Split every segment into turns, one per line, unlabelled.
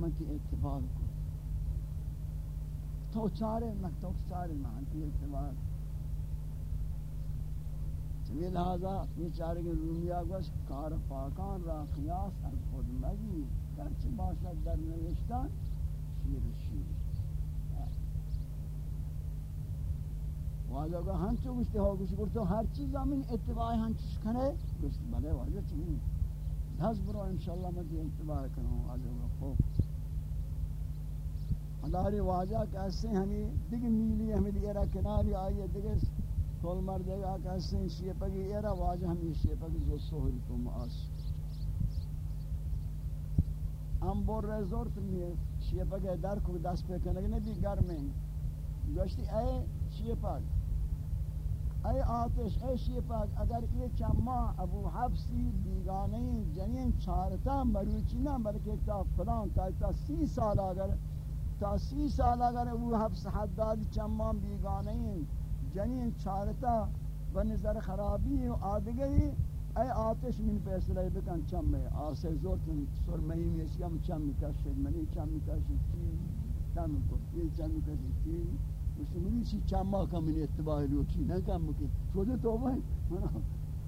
من کی اتفاق کو۔ تو چارے نہ تو چارے نہ کی اتفاق چمی لہذا یہ چارے کے رومیا گوش کار پاکان را قیاس از خود مگی۔ کرچ باشد در نوشتن شیر شیر۔ واجہ کو ہنچو گشتے ہو گشتے گشتے ہر چیز آمین اتباع ہنچو شکنے گشتے بلے واجہ چمین دس برو انشاءاللہ میں اتباع کروں، واجہ کو خوب۔ ہداری واجہ کیسے ہمیں دیکھ میلی ہمیں دیرہ کناری آئیے دیکھ کول مردے گا کیسے شیپگی ایرہ واجہ ہمیں شیپگی جو سہری کو معاش. ہم بور رہے زور تمیے شیپگی در کو دست پہ کنگے نبی گھر میں. گوشتی، اے شیپگ اے آتش، اے شیپاک اگر یہ چما ابو حفصی بیگانی جنین چارتا مروچی نہ، بلکہ تا فلان تا تا سی سال اگر تا سی سال اگر ابو حفص حداد چمان چما بیگانی جنین چارتا بنظر خرابی و آدگری اے آتش من فیصلہ بکن چم میں آسے زور تن سر مہیم اس چم کشید، منی چم کشید، چی؟ چم کو یہ چم کشید، چی؟ مسلمانی چی چم چما کمی اتباع لوٹی نہ کم کی خود تو وہ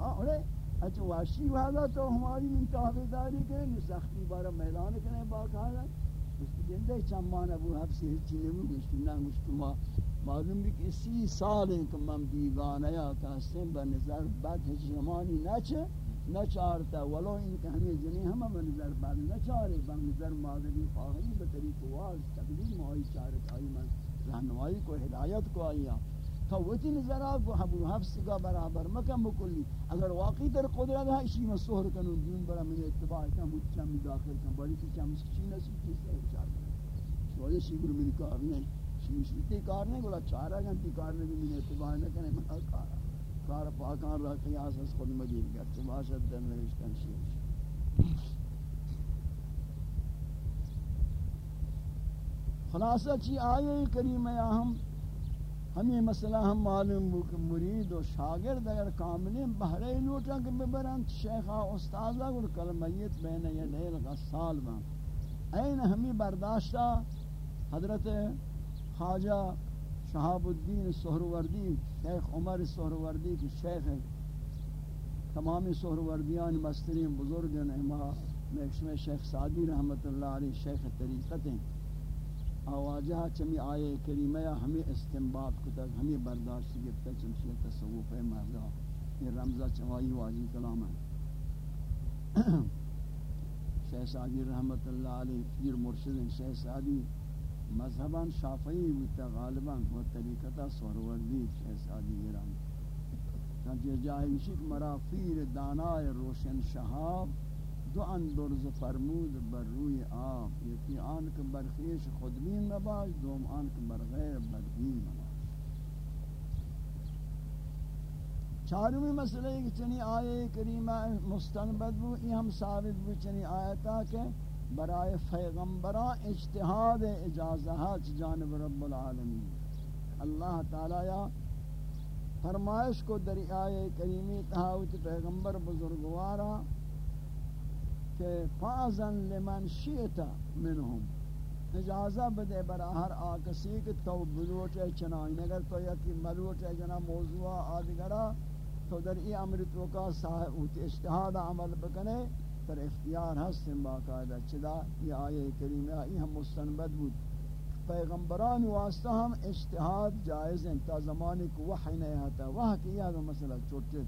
ہاں اڑے اچھا واشی والا تو ہماری من تابعداری کے سختی بارا میلان کرنے باقاعدہ گندے چمان ابو حفصی ہچی نمو گشتی نہ ما معلوم بھی کہ اسی سال ہیں کہ من بیگانہ یا کہستیں نظر بد ہچ زمانی نچے نچارتا نہ چارتا ولو ان کہ ہمیں جنہیں ہم بنظر بد نچارے چارے نظر مادری خواہی بطریق واز تقلیم مائی چارت آئی من رہنمائی کو ہدایت کو آئی تو وتی نظر کو ابو حفص کا برابر مکم بکلی اگر واقعی در قدرت ہے اسی میں سہر کنو دین برا من اتباع کا مچم داخل کن بڑی کی چم چی نصیب کی سے چار شوی شیگر من کار نہیں شیشی تی کار نہیں گلا چارا گھنٹی کار نہیں من اتباع نہ کرے من کار. کار پاکان را قیاس اس خود مجید کر چباشت در نوشتن شیش خلاصہ چی آئے کریمہ یا ہم ہمیں مسئلہ ہم معلوم ہو کہ مرید و شاگرد اگر کاملی بہرے لوٹا کہ ببرند شیخہ، استاذہ گر کلمیت بین یدیل غصال بان این ہمیں برداشتہ حضرت خواجہ شہاب الدین سہروردی، شیخ عمر سہروردی کی شیخ تمامی سہروردیان مسترین بزرگ ہیں شیخ سعدی رحمت اللہ علیہ شیخ طریقت ہیں۔ آواجہ چمی آئے کریمہ ہمیں استنباط کو تک ہمیں برداشت گفتا چمشی تصوف مردا یہ رمضہ چوائی واجی کلام ہے۔ شیخ سعدی رحمت اللہ علیہ، پیر مرشد شیخ سعدی مذہباً شافعی ہوتا غالباً و طریقتا سوروردی شیخ سعدی ایران۔ چنانچہ جاہی شک مرا پیر دانائے روشن شہاب دو اندرز فرمود بر روی آب، یکی آن که بر خیش خودبین نباش، دوم آن که بر غیر بدبین نباش. چارمی مسئلہ ہے چنی آئے کریمہ مستنبت بو یہ ہم ثابت بو چنی آیتا کہ برائے فیغمبران اجتہاد اجازہات جانب رب العالمین. اللہ تعالی یا فرمائش کو دری آئے کریمی تحاوت پیغمبر بزرگوارا کہ فازن لمن شیتا منہم اجازہ بدے برا ہر آکسی کہ تو بلوٹ ہے چنائن اگر تو یکی ملوٹ ہے جنا موضوع آدگرا تو در ای امر تو کا صاحب اشتہاد عمل بکنے پر اختیار ہستن باقاعدہ چدا یہ آیے کریمہ ای ہم مستنبت بود. پیغمبران واسطہ ہم اشتہاد جائز ہیں. تا زمانے کو وحی نہیں آتا وحی کیا مسئلہ چھوٹے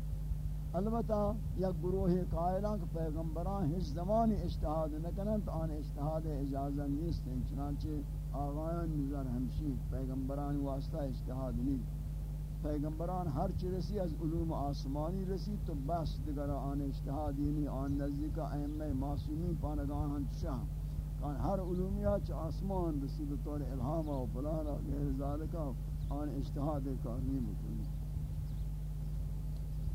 البتہ یک گروہ قائلان کہ پیغمبران ہیچ زمانی اجتہاد نکنن تو آن اجتہاد اجازہ نیست ہیں چنانچہ آغایان نظر ہمشی پیغمبران واسطہ اجتہاد نہیں پیغمبران ہر چی رسی از علوم آسمانی رسی تو بس دیگر آن اجتہادی یعنی نہیں آن نزدیک ائمہ معصومین پانگان ہن شاہ کان ہر علومیات آسمان رسی بطور الہام و فلانا غیر ذالکہ آن اجتہاد کار نہیں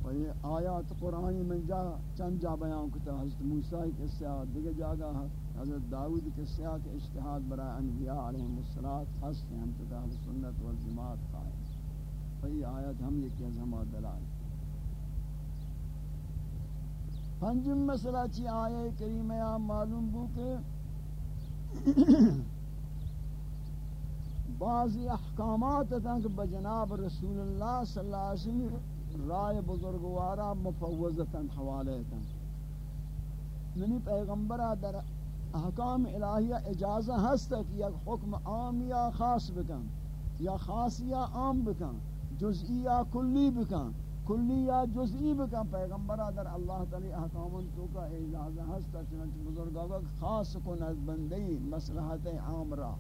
و یہ آیات قرآنی من جا چند جا بیان کتا حضرت موسیٰ کے سیاحت دیکھ جاگا حضرت داود کے سیاحت اشتہاد برای انبیاء علیہ السلام حسن ہم تکا سنت والزمات قائم و یہ آیات ہم یہ کہ ہم دلال پنجم مسئلہ چی آیے کریمہ معلوم بو کہ بعضی احکامات تنک بجناب رسول اللہ صلی اللہ علیہ وسلم رائے بزرگوارا مفوضتاً حوالے تن یعنی پیغمبرہ در احکام الہیہ اجازہ ہستا کہ یک حکم عام یا خاص بکن، یا خاص یا عام بکن، جزئی یا کلی بکن، کلی یا جزئی بکن۔ پیغمبرہ در اللہ تعالی احکامن تو کا اجازہ ہستا چنانچہ بزرگوارا خاص کن از بندی مسلحت عام را۔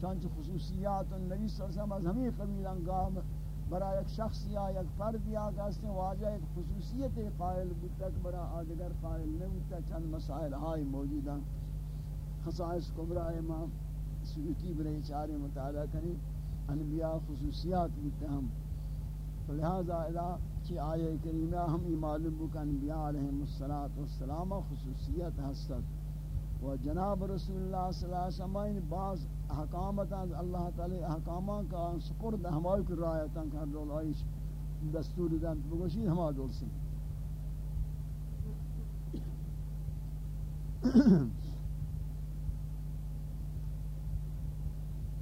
چانچہ خصوصیات النبی صلی اللہ علیہ وسلم از ہمیں قبیلان گام برا ایک شخص یا ایک فرد یا کہتے ہیں واجہ ایک خصوصیت قائل بودتک برا آدگر قائل نہیں چند مسائل ہائی موجودہ خصائص کبرا امام سیوتی برے چارے مطالعہ کریں۔ انبیاء خصوصیات بودتے ہم۔ لہذا الہ چی آیے کریمہ ہم یہ معلوم بک انبیاء علیہ السلام خصوصیت حسد و جناب رسول اللہ صلی اللہ علیہ وسلم بعض احکامات اللہ تعالی احکامان کا سپرد ہمائی کی رایتاں کہ ہر دول آئیش دستور دن بگوشید ہما دول سے۔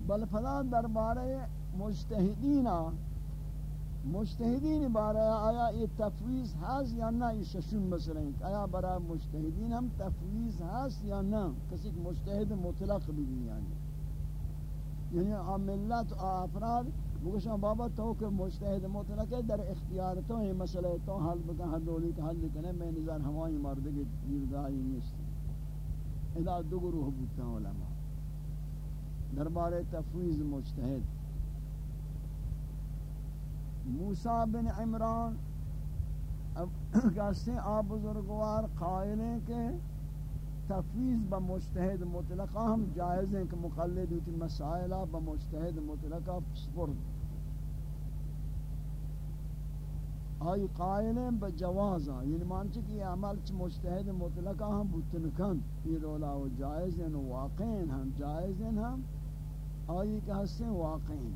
بل فلا دربارے مجتہدین مجتہدین بارے آیا یہ تفویض ہاز یا نہ، یہ ششن مسئلہ ہیں آیا برای مجتہدین ہم تفویض ہاز یا نہ، کسی مجتہد مطلق بھی یعنی یعنی ملت و افراد بگوشن بابا تو کہ مجتہد مطلق در اختیار تو یہ مسئلہ تو حل بکن، حل دولی کا حل کنے میں نظر ہمائی مرد کی دیرگاہی نیست. ادا دو گروہ بودتا علماء دربار تفویض مجتہد موسیٰ بن عمران کہتے ہیں آپ بزرگوار قائلیں کہ تفویض با مجتہد مطلقہ ہم جائز ہیں کہ مقلد ہوتی مسائلہ با مجتہد مطلقہ سپرد آئی قائلیں با جوازہ یعنی مانچہ کہ یہ عمل چھ مجتہد مطلقہ ہم بتنکن یہ رولا و جائز ہیں واقعین ہم جائز ہیں ہم آئی کہ ہستے واقعین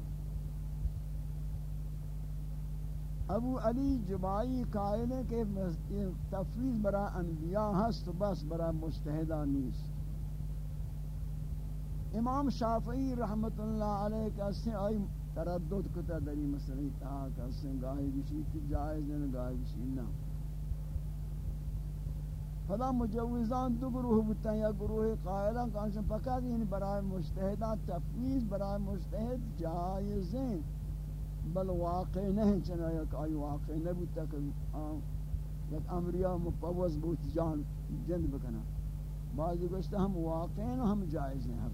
ابو علی جبائی قائل ہے کہ تفویض برا انبیاء ہست، بس برا مجتہدہ نیست۔ امام شافعی رحمت اللہ علیہ کا سے آئی تردد کتا دری مسئلہ تہا کا سے گاہی بشی کی جائز ہے گاہی بشی نہ۔ فلا مجوزان دو گروہ بتا یا گروہ قائلہ کانشن فقط یعنی برای مجتہدہ، تفویض برای مجتہد جائز ہیں۔ بل واقع نہیں چنا یک آئی واقع نبوتا کہ یک امریا مپوز بوت جان جند بکنا. بعضی گوشتا ہم واقع ہیں، ہم جائز ہیں، ہم.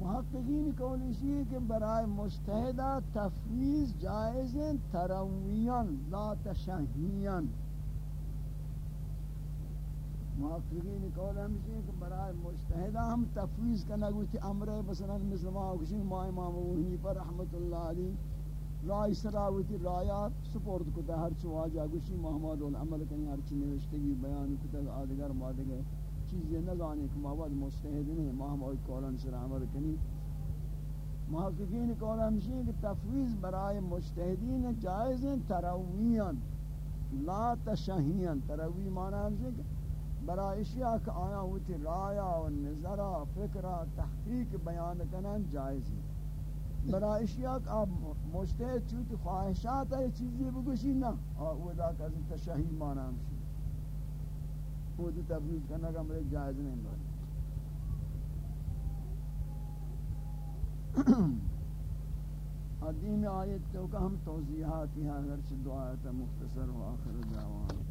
محققین قول اسی ہے کہ برائے مستحدہ تفویض جائز ہیں، ترویان، لا تشہیان. محققین قول ہمشی کہ برای مجتہدہ ہم تفویض کرنا گوشتی امرے مثلا مثل ما کشن ما امام ابو حنیفہ رحمت اللہ علی رائے سراوتی رایات سپورت کتا ہر چو آجا گوشتی محمد العمل کنی، ہر چی نوشتگی، بیان کتا آدگر مادگر چیزی نزانی کہ مواد مجتہد نہیں محمد قولن سر عمل کنی۔ محققین قول ہمشی کہ تفویض برای مجتہدین جائز ہیں ترویان لا تشہیان تروی معنی ہمشی کہ برای اشیاء کہ آیا ہوتی رایا و نظرہ فکرہ تحقیق بیان کنن جائز ہے برای اشیاء کہ آپ مجتہد چوتی خواہشات ہے چیزی بگوشی نا وہ دا کہ ازن تشہی مانا ہمشی وہ دی تبلیغ کرنا کہ میرے جائز نہیں باری عدیم آیت تو کہ ہم توضیحات ہیں اگرچہ دعایت مختصر و آخر دعوان.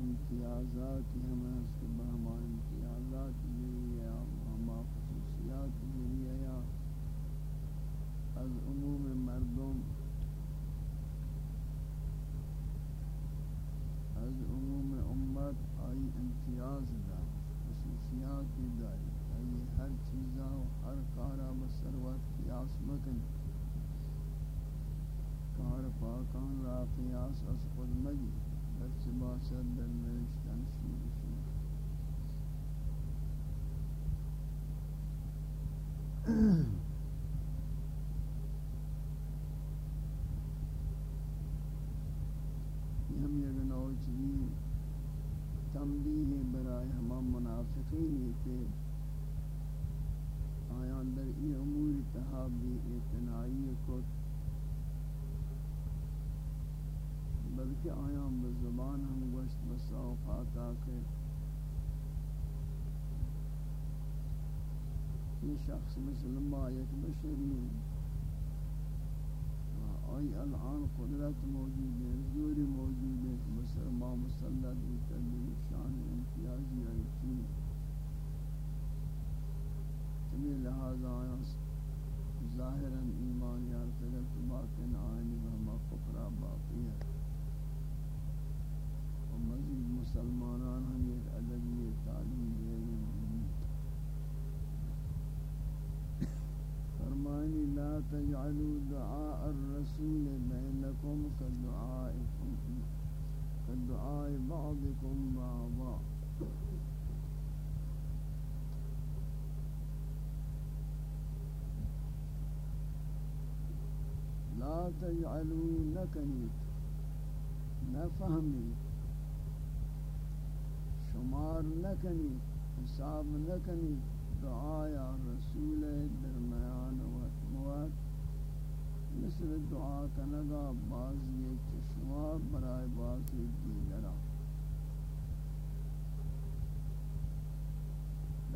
امتیازات ہمیں ہست بہما امتیازات ذریعہ بہما خصوصیات ذریعہ از عموم مردم از عموم امت آئی امتیاز دا خصوصیات داری آئی ہر چیزا و ہر کارا بسروت قیاس مکن کار پاکان را قیاس از خود مگی بچه باشد در نوشتن شیر شیر ہم یک نوع چیزی تنبیہ برای ہمان منافقینی کہ آیان در ای امور تحابی اتنائی کو بلکہ آیاں بزبان ہم گوشت بسا اوقات آکے یہ شخص مسلم ایک بشری. آئی الان قدرت موجود ہے زوری موجود ہے مسلمہ مسلط بھی شان امتیازی آئی چین. چمی لہذا آیاں ظاہراً ایمان یار یارتگت باطن آئینی بہما کفرہ باقی ہے مسلمانان ہم ایک ادبی تعلیم دے گئے فرمانی لا تجعلوا دعاء الرسول بینکم کدعائکم کدعاء بعضکم بعضا. لا تجعلوا نکنیت نفهمید. شمار نکنی، حساب نکنی دعایا رسول درمیان وقت موت مثل دعا کنگا بعضی چشما برای بعضی دیگرا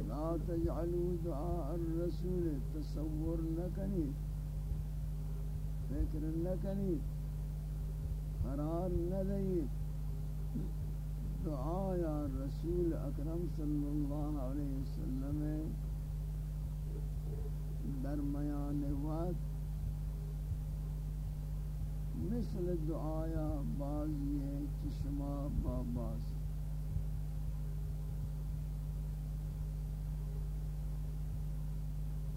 لا تجعلوا دعاء الرسول تصور نکنی، فکر نکنی، قرار ندید دعا یا رسول اکرم صلی اللہ علیہ وسلم درمیان وقت مثل دعایا بازی چشما باباس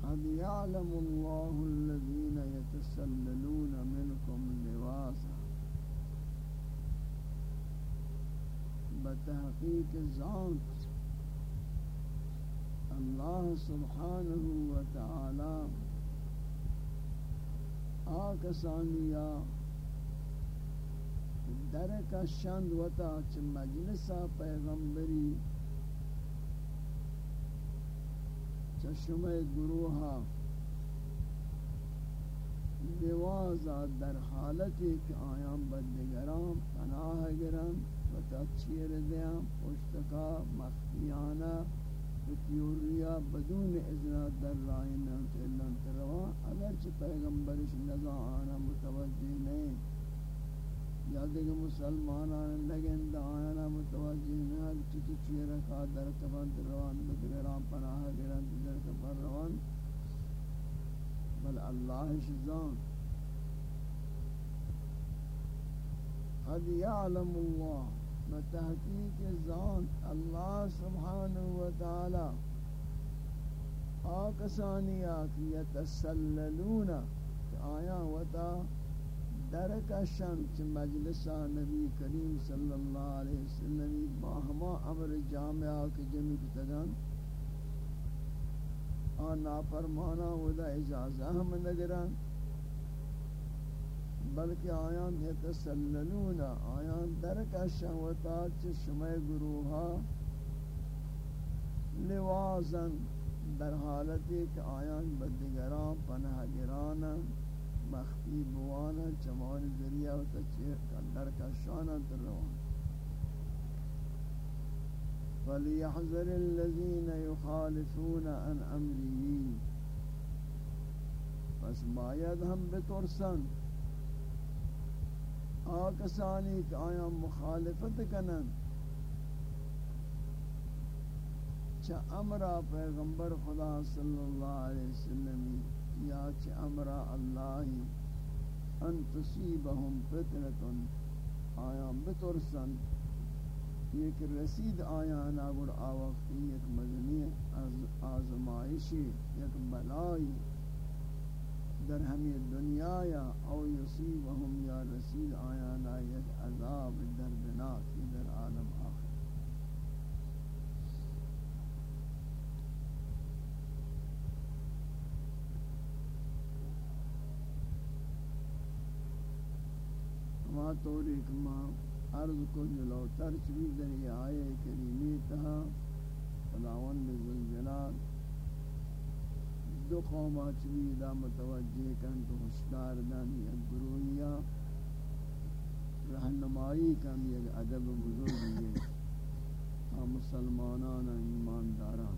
قد يعلم الله الذين يتسللون بتحقیق ذات۔ اللہ سبحانہ و تعالی آکسانیا درک شند وتا چ مجلسا پیغمبری، چشم گروہا لوازا در حالتی کہ آیام بدگرام پناہ گران چیر دیا پشتکا مخفیانا بتیوریا بدون اذن در رائنا تلن تروا اگرچہ پیغمبرش نگا آنا متوجہ نہیں۔ یا دیکھ مسلمانان لگن دا آنا متوجہ نہیں چچ چیر کا در کبان روان بدگران پناہ گران، در کبان روان، بل اللہ شزان۔ قد يعلم الله بتحقیق ذات اللہ سبحانہ و تعالی آکسانی آکی یتسللون آیا وتا درکشن چ مجلسا نبی کریم صلی اللہ علیہ وسلم باہما امر جامعہ کے جمع کتگان آن نافرمانا ودا اجازہ ہم نگران بلکہ آیان یتسللون، آیان درک شہوتات چھ شمع گروہا لوازن در حالتی کہ آیان بدگران پناہ گران، مخفی بوان چمان ذریعہ و تچیر کندر کا شانہ در روان فَلْيَحْذَرِ الَّذِينَ يُخَالِفُونَ عَنْ أَمْرِهِ پس باید ہم بترسن آکسانی کہ آیا مخالفت کنن۔ چا امرا پیغمبر خدا صلی اللہ علیہ وسلم یا چا امرا اللہ ان تصیبہم فتنتن۔ آیا بترسن۔ ایک رسید آیا ناگر آوقتی ایک مدنی آزمائشی ایک بلائی۔ در ہمی دنیا یا أو یصیبہم یا رسید آیا نا یک عذاب دردناک در عالم ما طوری کما عرض کو جلو ترچ بھی در یہ آئے کریمی تہا خداون بزل جلال دو قوما چوی دا متوجہ کن تو حسدار دن یا گروہیا رہنمائی کن یک عدب بزرگی ہے مسلمانان ایمانداران۔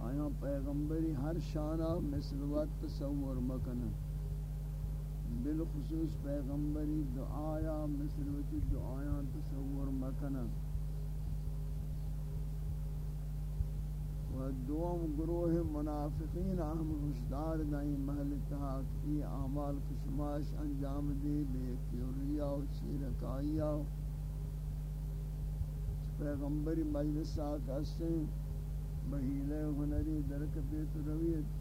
آیا پیغمبری ہر شانہ مثل وقت تصور مکنن؟ بالخصوص پیغمبری دعایا مثل وقت دعایا تصور مکنن۔ و دوم گروہ منافقین اہم حشدار دائیں محل تحاق ای اعمال کشماش انجام دے بے کیوریا و چیرکائیا پیغمبری مجلس آکا سن بہیلے ہنری درک بیت رویت۔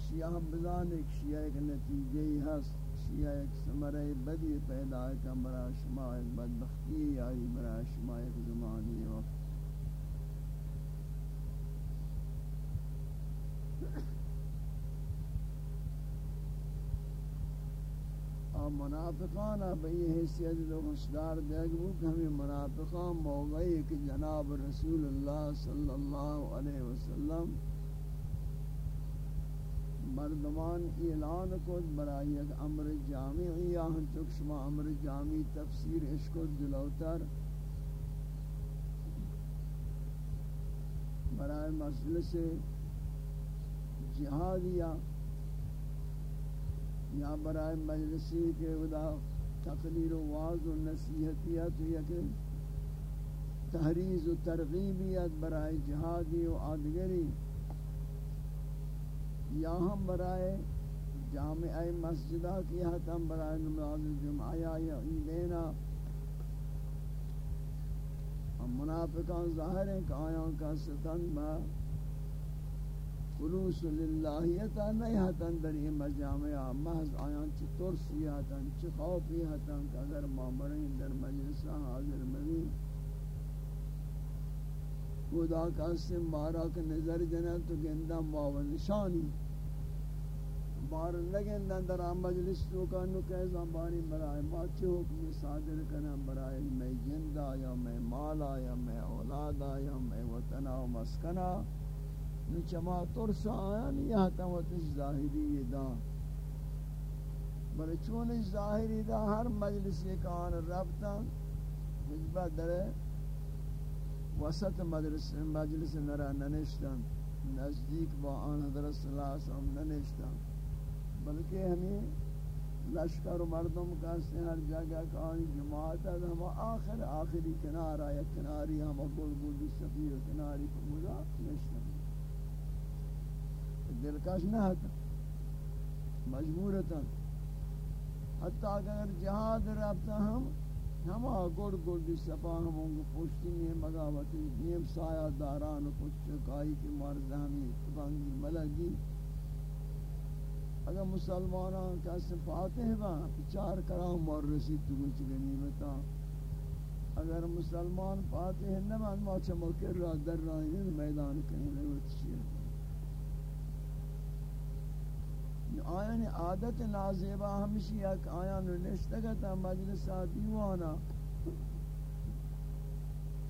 شیعہ ہم بزان ایک شیعہ ایک نتیجہ ہی ہست۔ شیعہ ایک سمرہ بدی پیدا ہے کہ شما ایک بدبختی آئی برا شما ایک زمانی وقت۔ منافقان بئی حیثیت دو مشدار دیکھ وہ کہ ہمیں منافقان موقعی کہ جناب رسول اللہ صلی اللہ علیہ وسلم مردمان اعلان کو برای ایک امر جامعی، یا ہم چک شما امر جامعی تفسیر عشق و جلوتر برای مجلس جہادیہ یا برائے مجلسی کے ودا تقریر و واض و نصیحتیت یا کہ تحریز و ترغیبیت برائے جہادی و آدگری، یا ہم برائے جامعہ مسجدہ کی حتم برائے نماز جمعہ یا دینا ہم منافقان ظاہر ہیں کہ آیاں کا ستن با خلوص للہیتا نیہتا در یہ مجامعہ محض آیان چی ترسیاتا چی خوفیتا کہ اگر معمرین در مجلسہ حاضر منی خدا کا اسم بارا کے نظر جنا تو گندہ ماو نشانی. بار لگن در مجلس تو کا نو کہ زبانی برائے ما چ حکم صادر کرنا برائے میں جندہ یا میں مالا یا میں اولاد یا میں وطن و مسکنہ نو چما ترس آیا نہیں آتا ظاہری دا بلے چون ظاہری دا ہر مجلس ایک آن ربتا حجبہ در وسط مجلس مجلس نرا ننشتن، نزدیک با آن حضرت صلی اللہ علیہ وسلم ننشتن. بلکہ ہمیں لشکر و مردم کا ہر جگہ کانی جماعت ہے ہم آخر، آخری کنارہ یا کناری ہم گل گل سفیر کناری کو مجا نشتن. دلکش نہ ہوتا مجبورتا. حتی اگر جہاد رابطہ ہم ہم گوڑ گوڑ دی سپا ہم ان کو پوشتی میں مگاوتی نیم سایہ داران کچھ چکائی کی مرد ہمیں اتبانگی ملگی. اگر مسلمانان کا صفات ہیں وہاں چار کرام اور رسید تو کچھ غنیمتا اگر مسلمان پاتے ہیں نمان ما چمکر را در رائیں میدان کہیں لیے وہ آیان عادت نازیبا ہمشی ایک آیان نشتگتا مجلس دیوانا.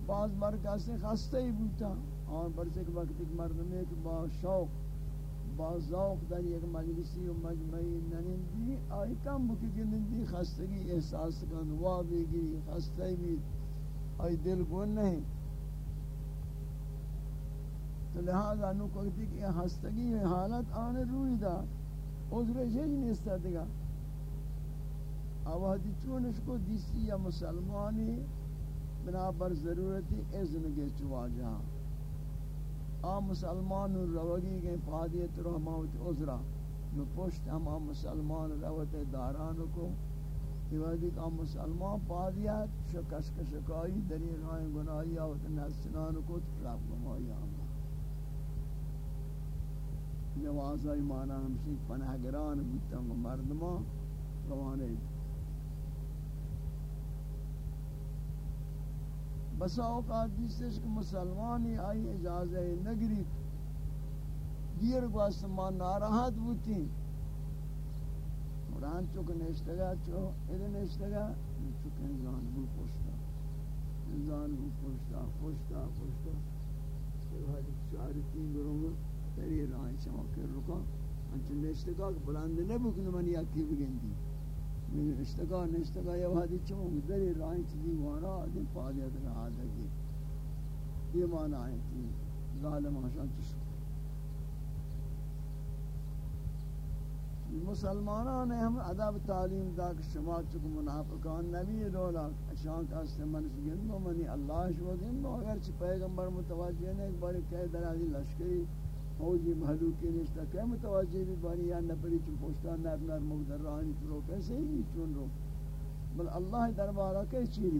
بعض مرکز سے خسته ای بوتا. اور برسے کہ وقت ایک مردم ایک با شوق، با ذوق در یک مجلسی و مجمعی ننندی. آئی کم بکی کہ نندی خستگی احساس کن، وا بگیری، خسته بھی آئی دل گون نہیں تو لہذا نو کوئی کہ ہستگی حالت آنے روی دا. عذر جج نیستا دیگا آوازی چونش کو دیسی یا مسلمانی بنابر ضرورتی اذن کے چوا جہاں آ مسلمان روگی کے فادیت رحمت عذرا نو پشت ہم آ مسلمان روت داران کو دیوادی کا مسلمان پادیت شکش کشکائی دری رائیں گناہی آوت نسنان کو رب گمائی آمد جوازائی مانا ہمشی پناہگران بودتا مردمان روانے بسا اوقات دیستش کہ مسلمانی آئی اجازہ نگری دیر گوست ما ناراحت بوتی مران چوک نشتگا چو ادھے نشتگا چوک انزان بو پوشتا انزان بو پوشتا پوشتا پوشتا پھر حدیث چاری تین گروہ تری رائی شما کر رکا انچو نشتگا بلند نبو کنو من یکی بگندی من اشتگا نشتگا یا وحدی چمو دری رائن چیزی وانا آدم پادیت رہا دگی یہ معنی آئیں تھی ظالم آشان چشکو مسلمانان ہم ادب تعلیم دا کہ شما چکو منافقان نبی رولا اشان کا استمن گندو منی اللہ شو گندو اگر چھ پیغمبر متوجہ نے ایک بار کہہ درالی لشکری فوجی محلوکی نشتا کہ متوجہ بھی بانی یا نپری چون پوشتا نر نر مقدر رانی پرو کیسے ہی چون رو۔ بل اللہ دربارہ کئی چیری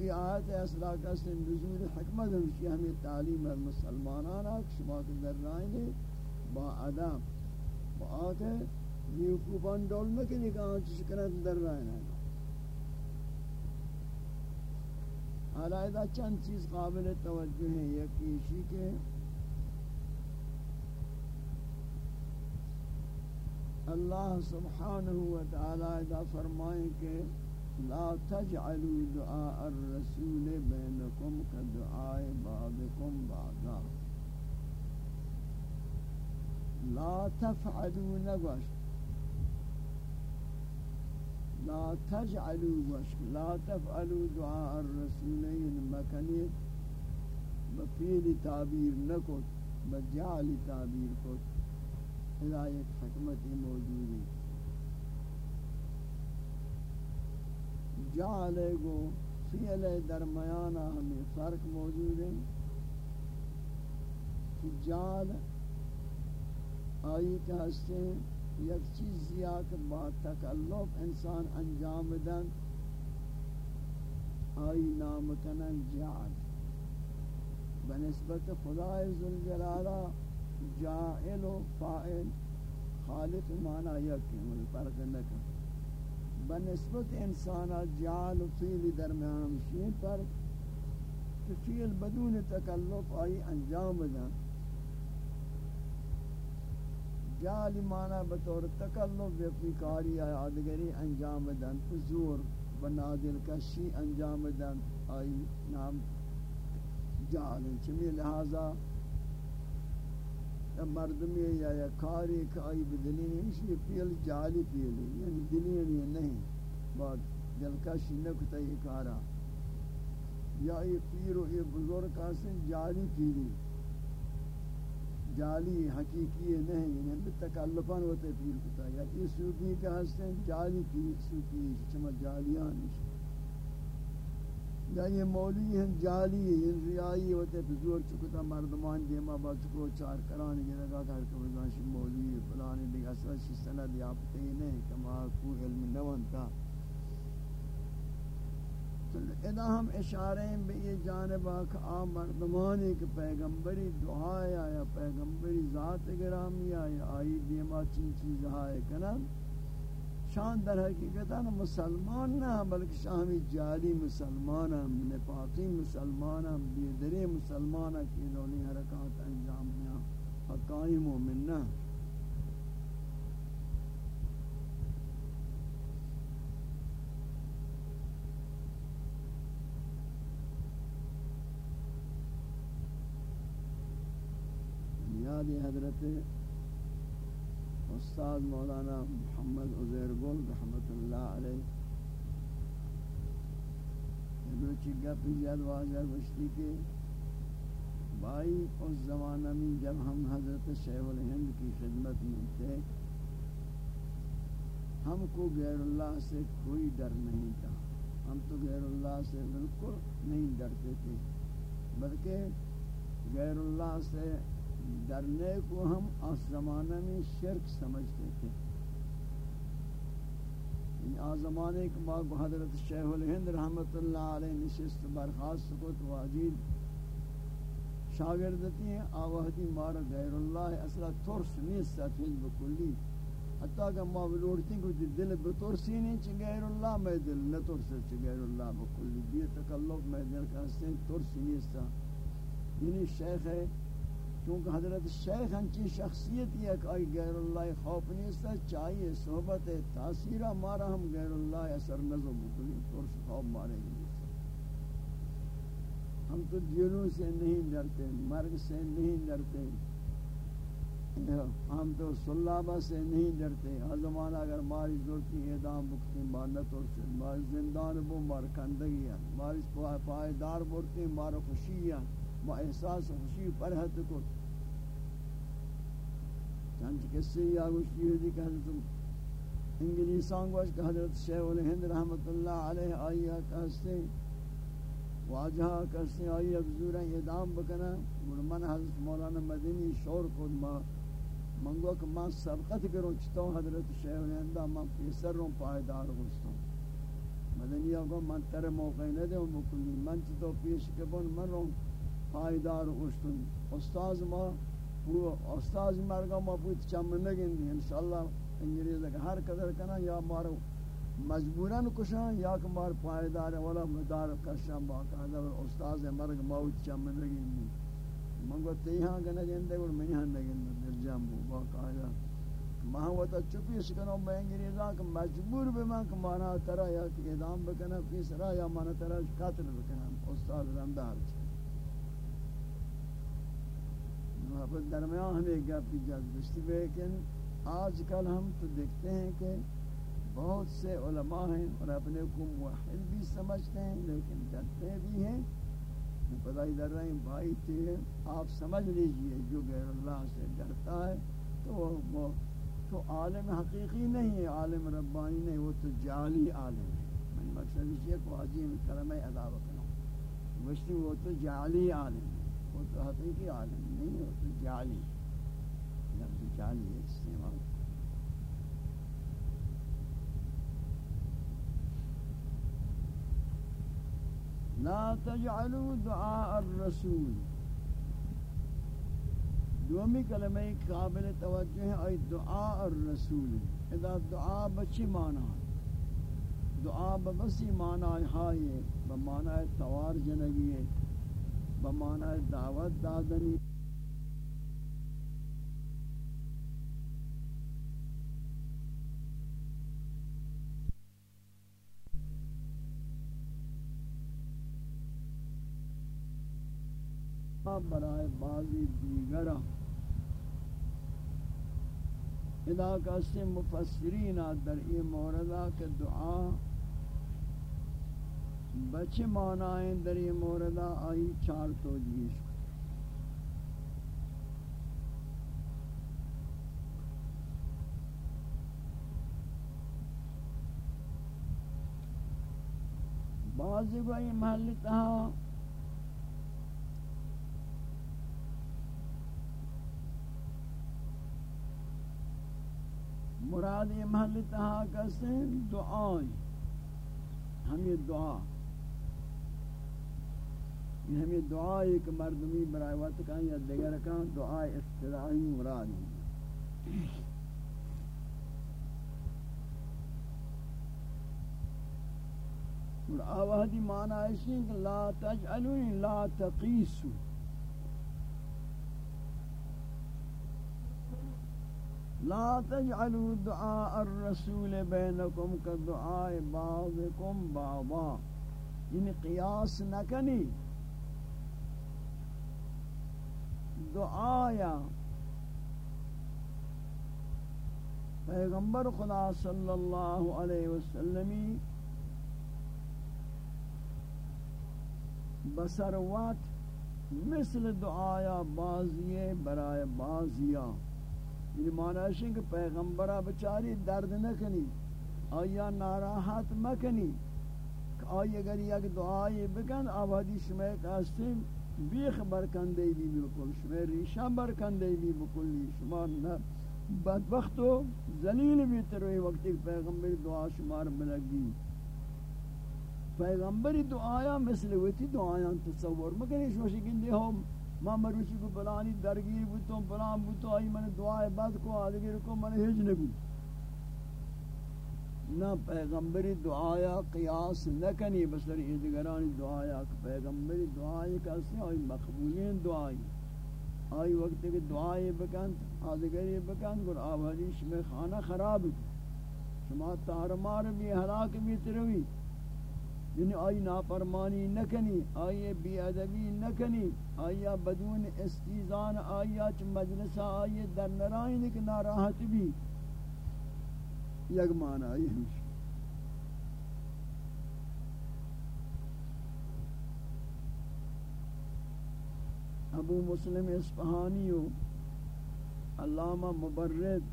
یہ آیت اصلاح کا سن نزول حکمت ہمشی ہمیں تعلیم مسلمانان المسلمانانا شما کے در رائنے با ادم با آتے نیوکوبان ڈول مکنی کہاں چشکنت در رائنے علیحدہ چند چیز قابل توجہ ہیں یک ایشی کے اللہ سبحانہ و تعالی دا فرمائیں کہ لا تجعلوا دعاء الرسول بینکم کا دعاء بعضکم بعضا لا تفعلوا نگوشت لا تجعلوا وش لا تفعلوا دعاء الرسولين مكنيت بفعل تعبیر نکت بجعل تعبیر کت ہدایت حکمت موجود ہے۔ جعل گو، فعل درمیانہ ہمیں فرق موجود ہے۔ کہ جعل آئی کہ ہستے ہیں۔ یک چیز یا کہ با تکلف انسان انجام دن آئی نام کنن جعل بنسبت خدای ذوالجلالہ جاعل و فائل خالق معنی یکی مل فرق نکن. بنسبت انسان جعل و فیل درمیان ہمشین پر کہ فیل بدون تکلف آئی انجام دن جعل مانا بطور تکلف اپنی کاری آدگری انجام دن زور بنادل کشی انجام دن آئی نام جعل چمی لہذا مردمی یا یا کاری کہ آئی بدلی نہیں اس لیے پیل جعلی پیلی. یعنی دلی نہیں بعد دلکشی نکتا یہ کارا. یا یہ پیر و یہ بزرگ کاسن جعلی پیلی. جعلی حقیقی نہیں یعنی تکلفان ہوتے پیر کتا یا یہ صوفی کا ہستیں جعلی پیر صوفی چما جعلیان یا یہ مولی ہیں، جعلی ہیں یعنی ریائی ہوتے بزور چکتا، مردمان جی دیما با چکو، چار کرانی گے لگا کر کبھگانشی مولی فلانی دیگا اصلا شی سند یاپتے ہی نہیں کما کو علم نوان تھا ادا ہم اشارے ہیں بے یہ جانب آکھ آ مردمانی کہ پیغمبری دعایا یا پیغمبری ذات گرامی یا آئی دیما چین چیز آئے کنا؟ شان در حقیقت ہے مسلمان نہ بلکہ شاہمی جالی مسلمان ہم نپاقی مسلمان ہم بیدری مسلمان کی دولی حرکات انجام دیا حقائی مومن نہ۔ بعد حضرت استاد مولانا محمد عزیر گل رحمت اللہ علیہ۔ روچی گپ یاد واجہ گشتی کے بھائی اس زمانہ میں جب ہم حضرت شیخ الہند کی خدمت میں تھے، ہم کو غیر اللہ سے کوئی ڈر نہیں تھا۔ ہم تو غیر اللہ سے بالکل نہیں ڈرتے تھے، بلکہ غیر اللہ سے ڈرنے کو ہم اس زمانہ میں شرک سمجھتے تھے۔ یعنی زمانے کے بعد حضرت شیخ الہند رحمت اللہ علیہ نشست برخاست کو تو واجید شاگردتی ہیں آوہدی مارا غیر اللہ اصلا ترس نہیں ستھل بکلی حتیٰ کہ ما بلوڑتی ہیں کہ دل بترسی نہیں چھ غیر اللہ، میں دل نہ ترس چھ غیر اللہ بکلی۔ بی تکلف میں دل کا حسین ترسی نہیں ستا یعنی شیخ ہے چونکہ حضرت شیخ ہنچی شخصیت یہ کہ آئی غیر اللہ خوف نہیں ستا چاہیے صحبت تاثیرہ مارا ہم غیر اللہ اثر نظر بکلی ترس خوف مارے گی ہم تو جنوں سے نہیں ڈرتے، مرگ سے نہیں ڈرتے، ہم تو سلابہ سے نہیں ڈرتے۔ زمانہ اگر ماری ضرورتی اعدام بکتی مارنت اور سے۔ ماری زندان بو، مار کندگی ہے۔ ماری پائیدار بورتی، مار خوشی ہے۔ ما احساس خوشی پر کو چند کسی یا گوشتی ہوئی کہ حضرت انگلیسان گوش کہ حضرت شیخ الہند رحمت اللہ علیہ آئیہ کہستے ہیں واجہ کسی آئی ابزورا اعدام بکنا من حضرت مولانا مدینی شور کو ما. منگو کہ ما سبقت کروں چتو حضرت شیخ الہندہ ما پیسر روں پائیدار گوستوں مدنی آگو من تر موقع نہ دے مکلی. من چتو پیش کبون من روں پائیدار گوستوں استاز ما استاز مرگا ما پوچھ چم نگن دی انشاءاللہ انگریز ہر قدر کنا یا مارو مجبوراً کشان یا کہ مار پائیدار والا مدار کشان باقاعدہ استاد مرگ موت چم لگی منگو تیہاں گنا گندے اور میں ہاں نگندے نرجام بو باقاعدہ ماں وہ تو چپی سکنو میں انگریزا کہ مجبور بے ماں کہ مانا ترا یا کہ اعدام بکنا پی سرا یا مانا ترا قاتل بکنا استاد رندار چھ وہاں درمیان ہمیں گیا پی بے لیکن آج کل ہم تو دیکھتے ہیں کہ بہت سے علماء ہیں اور اپنے کو موحد بھی سمجھتے ہیں، لیکن ڈرتے بھی ہیں۔ پتہ ہی ڈر رہے ہیں بھائی تھے آپ سمجھ لیجیے، جو غیر اللہ سے ڈرتا ہے تو وہ تو عالم حقیقی نہیں ہے، عالم ربانی نہیں، وہ تو جعلی عالم ہے۔ میں مقصد یہ کہ عجیب کلمہ ادا بکنوں وشتی وہ تو جعلی عالم ہے۔ وہ تو حقیقی عالم نہیں وہ تو جعلی لفظ جعلی استعمال لا تجعلوا دعاء الرسول۔ دومی کلمہ قابل توجہ ہے ای دعاء الرسول۔ اذا دعا بچی معنی۔ دعا بسی معنی ہائے بمعنی توار جنگی ہے۔ ہاں بمعنی دعوت دادنی۔ برائے بعضی دیگرہ۔ ادا کا کسی مفسرین در ای موردہ کے دعا بچ معنائیں در ای موردہ آئی چار توجیش بعضی کو ای محلی تہا مراد یہ محل تہا کہتے دعائیں ہم یہ دعا۔ یہ ہم یہ دعا ایک مردمی برائے وقت کا یا دیگر کا دعا افتراعی مراد ہے اور آوہدی معنی ہے کہ لا تجعلونی، لا تقیسو. لا تجعلوا دعاء الرسول بينكم كدعاء بعضكم بعضا یعنی قیاس نکنی. دعایا۔ پیغمبر خدا صلی اللہ علیہ وسلم بسر وقت مثل دعایا بازیے برائے بازیا یعنی معنی ہے کہ پیغمبرہ بچاری درد نہ کنی، آیا ناراحت مکنی کہ آئی اگر یک دعائی بکن آبادی شمع قاسم بیخ برکندے بھی بکل شمع ریشہ برکندے بھی بکلی شما نه. بدبخت و ذلیل بھی تروی وقت پیغمبر دعا شمار ملگی. پیغمبری دعایا مثل ویتی دعایا تصور مگر اس وشی گندے ہو ما مروچی کو بلانی درگیر بوتوں بلان بوتوں آئی من دعای بد کو، آدگر کو، من ہج نبو نہ پیغمبری دعایا قیاس نکنی بسر ایدگرانی دعایا پیغمبری دعائی کسی آئی مقبولین دعائی آئی وقت کہ دعائی بکند، آدگری بکند گر آبادیش میں خانہ خراب شما تارمار بھی حلاک بھی تروی. یعنی آئی ناپرمانی نکنی آئی بی ادبی نکنی آئی بدون استیزان آئی چ مجلس آئی در نرائن کہ ناراحت بھی یک معنی ہمشہ ابو مسلم اسفہانی علامہ مبرد،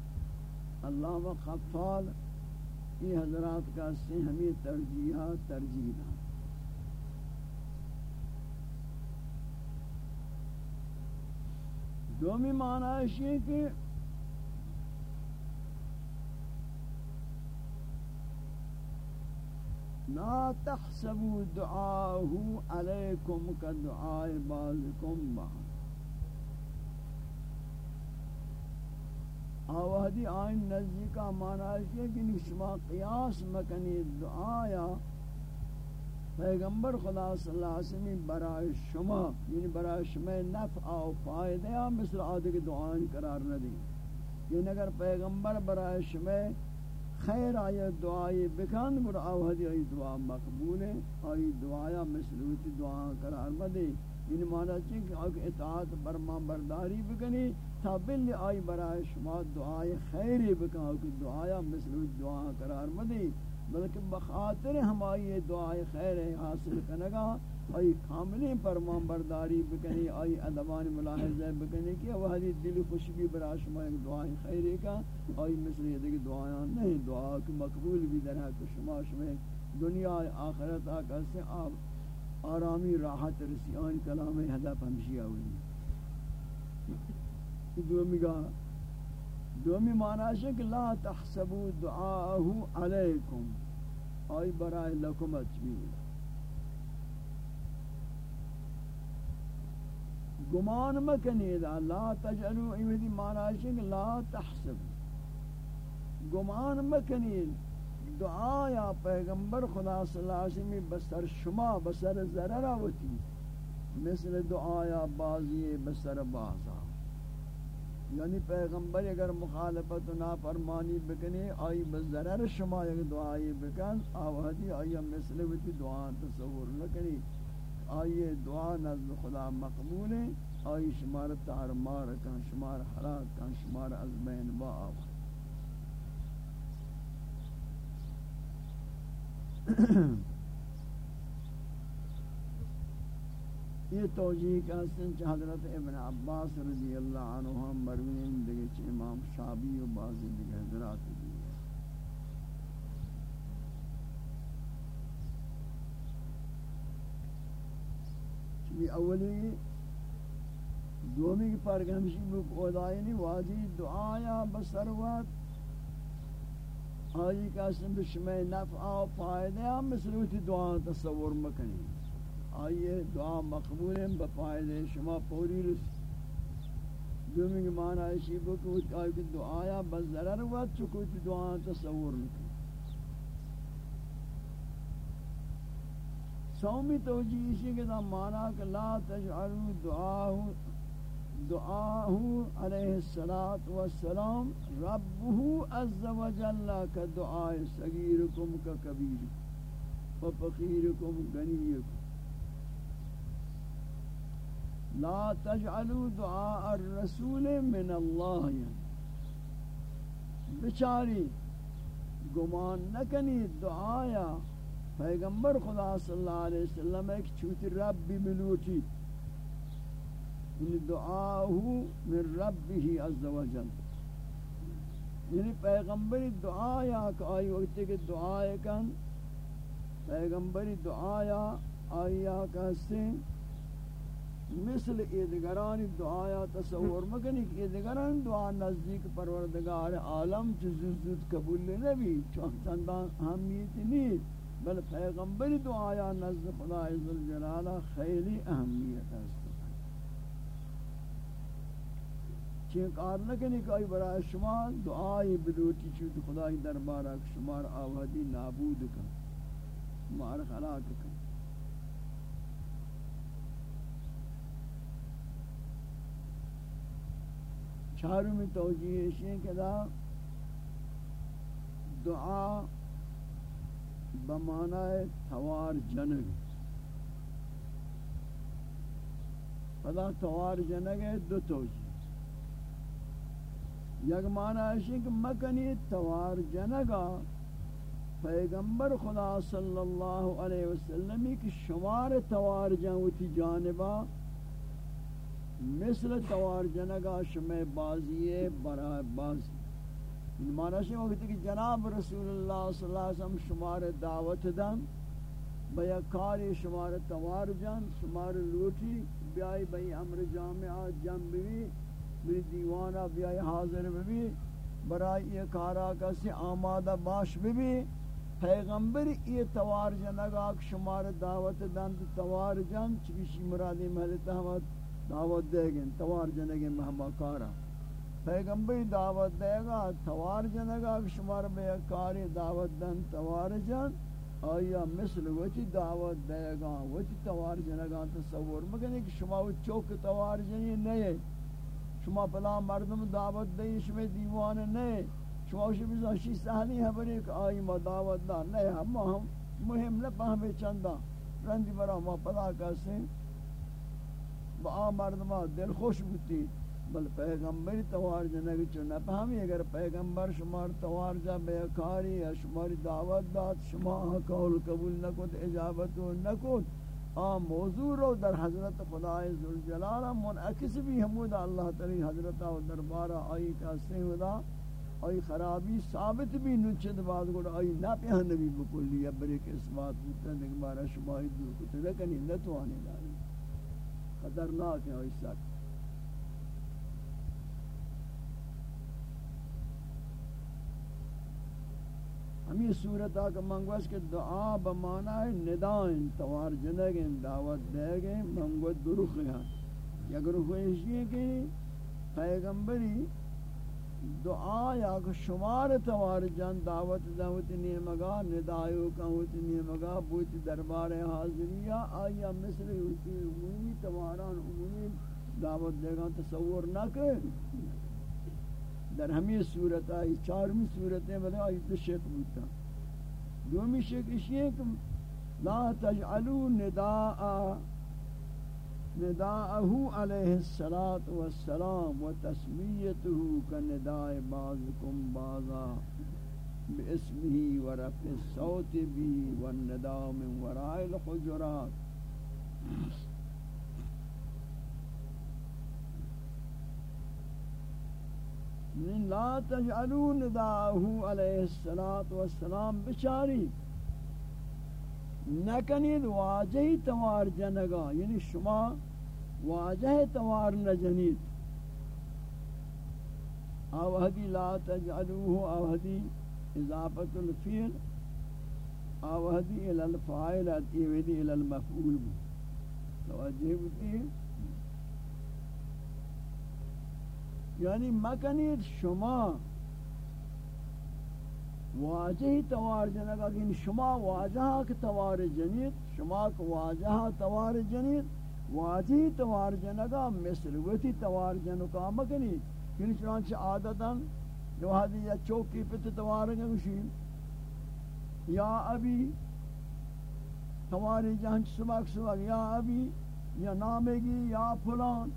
علامہ خفال، یہ حضرات کا سے ہمیں ترجیحات ترجیح دومی معنی ہے کہ لا تحسبوا دعاءه عليكم كدعاء بعضكم بعض. آوہدی آئین نزدی کا معنی ہے کہ یعنی نشما قیاس مکنی دعایا پیغمبر خدا صلی اللہ علیہ وسلم برای شما یعنی برای شما نفع و فائدہ یا مثل آدھے کی دعائیں قرار نہ دیں یعنی اگر پیغمبر برای شما خیر آیا دعائی بکن بر آوہدی آئی دعا مقبول ہے آئی دعایا مثلوتی دعا قرار مدے یعنی معنی چاہیے کہ آئی اطاعت برمان برداری بکنی، تا بلی آئی برای شما دعائی خیری بکن آئی دعایا مثلوتی دعا قرار مدے بلکہ بخاطر ہم آئی دعائی خیر حاصل کنگا آئی کاملی فرمان برداری بکنی، آئی ادبان ملاحظہ بکنی کہ وہ حدیث دل خوش بھی برا شما ایک دعائیں خیرے کا، آئی مثل یہ دیکھ دعائیں نہیں، دعا کہ مقبول بھی در ہے کہ شما شما دنیا آخرت آکا سے آپ آرامی راحت رسی آئین کلام حدف ہمشی آولی دومی گا، دومی معنی ہے کہ لا تحسبوا دعاہو علیکم، آئی برائے لکم اچبیل گمان مکنید. لا تجعلوا ایوہدی معنی ہے لا تحسب. گمان مکنید. دعا یا پیغمبر خدا صلی اللہ علیہ وسلم بسر شما بسر ضرر آوتی. مثل دعا یا بازی بسر بازا. یعنی پیغمبر اگر مخالفت و نافرمانی بکنے آئی بزرر شما یک دعائی بکن آوہدی آئی مثل وتی دعا تصور نکنی. آئیے دعا نزد خدا مقبول ہے آئی شمار تار مار کن، شمار حراک کن، شمار از بین با آور یہ توجیہ کا سنچ حضرت ابن عباس رضی اللہ عنہ ہم مروین دیکھ امام شابی و بعضی دیکھ حضرات دی یہ اولی دومی کی پرگمشی بک اودائنی واجی دعایا بسروت آئی کا اسم بشمع نفع و فائدہ مثلوتی دعا تصور مکنی آئیے دعا مقبول ہیں بفائدہ شما پوری رس دومی کی معنی ایشی بک آئی کی دعایا بزرر چکوتی دعا تصور مکنی سومی توجیہ اسی کے دا معنی کہ لا تجعلوا دعاہو دعاہو علیہ السلام ربہو عز و جل کا دعائی صغیرکم کا کبیر و فقیرکم غنیکم۔ لا تجعلوا دعاء الرسول من اللہ یعنی بچاری، گمان نکنی دعایا پیغمبر خدا صلی اللہ علیہ وسلم ایک چوتی رب بھی ملوٹی ان یعنی دعاہو من ربه عز و جل یعنی پیغمبری دعایا کہ آئی وقتی کہ دعایا کن پیغمبری دعایا آیا کہستے مثل ایدگران دعایا تصور مکنی کہ ایدگران دعا نزدیک پروردگار عالم چیز زود قبول نبی، چون چندان اہمیت نہیں بل پیغمبر دعایا نزد خدا عزالجلالہ خیلی اہمیت ہے چین کار نکنی کہ آئی برای شما دعائی بلوٹی چوت خدای دربارہ شمار آوہدی نابود کن. مار خلاق کن. چارمی توجیہ ہے کہ دا دعا بمعنی توار جنگ۔ فدا توار جنگ ہے دو توجیہ یک معنی ہے کہ مکنی توار جنگا پیغمبر خدا صلی اللہ علیہ وسلم کی شمار توار جنگوتی جانبا مثل توار جنگا شمع بازی برای بازی۔ معنی ہے وقت کہ جناب رسول اللہ صلی اللہ علیہ وسلم شمار دعوت دن بیا کاری شمار توار جن، شمار لوٹی بیائی بئی امر جامعہ جنبی بھی دیوانہ بیائی حاضر بھی برای یہ کارا کسی آمادہ باش بھی پیغمبر یہ توار جنگا شمار دعوت دن، توار جن چکشی مرادی محلت احمد دعوت دے گئے توار جنگے مہما کارا. پیغمبر دعوت دے گا، توار جنگا شمار بے کاری دعوت دن توار جن، آیا مثل وچی دعوت دے گا، وچی توار جنگا تصور مگنے کہ شما وہ چوک توار جنی نہیں شما پلا مردم دعوت دے، شما دیوان نہیں شما شما بزاشی سہلی ہے بری کہ آئی ما دعوت دا نہیں ہم ہم مهم نہ پہمے چندہ، رندی برا ما پلا کسے با مردما دل خوش بودی بل پیغمبر توار جنگ چو نہ پہمی اگر پیغمبر شمار توار جا بے کاری یا شمار دعوت داد، شما قول قبول نکت اجابت نکت آ موضوع رو در حضرت خدای ذوالجلال منعکس بھی حمود اللہ تعالی حضرت و دربارہ آئی کا سیودا آئی خرابی ثابت بھی نچد بعد گوڑ آئی نہ پہن نبی بکلی ابرے کے اس بات بودتا ہے کہ بارہ شما ہی دور کتے لیکنی نتوانے داری۔ خطرناک ہیں اس ساتھ ہمیں صورت آکا منگوش کہ دعا بمانا ہے ندائن توار جنگیں دعوت دے گئے منگوش دروخ ہیں۔ یک روح ہے کہ پیغمبری دعا یا کہ شمار توار جن دعوت دعوت نیمگا، ندائیو کا ہوتی نیمگا بوتی دربار حاضریہ، آیا مثل ہوتی عمومی تواران عمومی دعوت دے گا، تصور نہ کر۔ در ہمیں صورت آئی چارمی صورتیں بلے آئی تو شک بوتا دومی شک اسی ہے کہ لا تجعلو نداء، نداءه عليه الصلاة والسلام و وتسميته كنداء بعضكم بعضا باسمه ورفع الصوت به والنداء من وراء الحجرات. لا تجعلوا نداءه عليه الصلاة والسلام بشاری. نکنید واجہی توار جنگا یعنی شما واجہ توار نجنید. آوہدی لا تجعلوه آوہدی اضافت الفیل آوہدی الالفائل اتیویدی الالمفعول توجہ بودی؟ یعنی مکنید شما واجہ توار جنگا کہ شما واجہ کے توار جنید، شما کو واجہ توار جنید واجہ توار جنگا مثل وتی توار جنگا مکنی کہ یعنی چنانچہ عادتا جو حدی یا چوکی پت توار گمشی یا ابی تواری جہاں سبک سبک، یا ابی یا نامگی یا پلان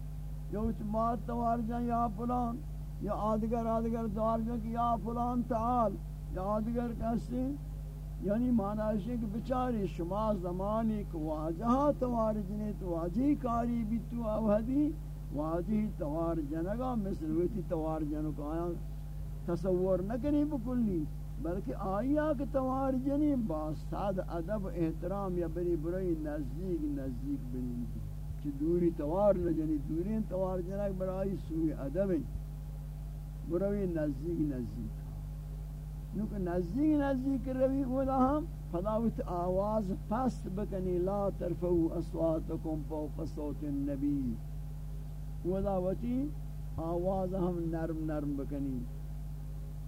یا اتماد توار جہاں یا پلان یا آدگر آدگر دوار جو کہ یا فلان تعال، یا آدگر کہستے یعنی معنی ہے کہ بچاری شما زمانی کو واجہا توار جنے تو واجہی کاری بھی تو آوہدی واجہی توار جنگا، مثل ویتی توار جنو کو آیا، تصور نکنی بکلی بلکہ آیا کہ توار جنی با ساد ادب، احترام یا بری برائی نزدیک نزدیک بنی۔ کہ دوری توار نجنی دوری توار جنگ برائی سوی ادب برائی نزدیک نزدیک۔ نوکہ نزدیک نزدیک روی اولا ہم فضاوت آواز پست بکنی لا ترفو اصواتکم فوق صوت النبی۔ اولا وتی آواز ہم نرم نرم بکنی۔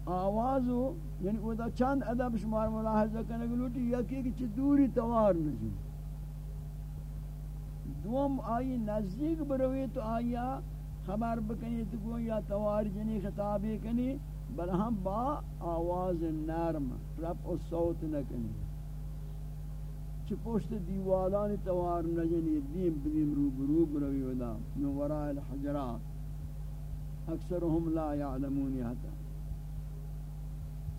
آوازو یعنی اولا چند ادب شمار ملاحظہ کرنے گلوٹی یکی کہ چی دوری توار نجی دوم آئی نزدیک بروی تو آیا خبر بکنی تو گو یا توار جنی، خطابی کنی بل ہم با آواز نرم رب و صوت نکنی۔ چھ پشت دیوالان توار نجنی، دیم بدیم رو برو بروی ودا، من وراء الحجرات، اکثرهم لا يعلمون یہتا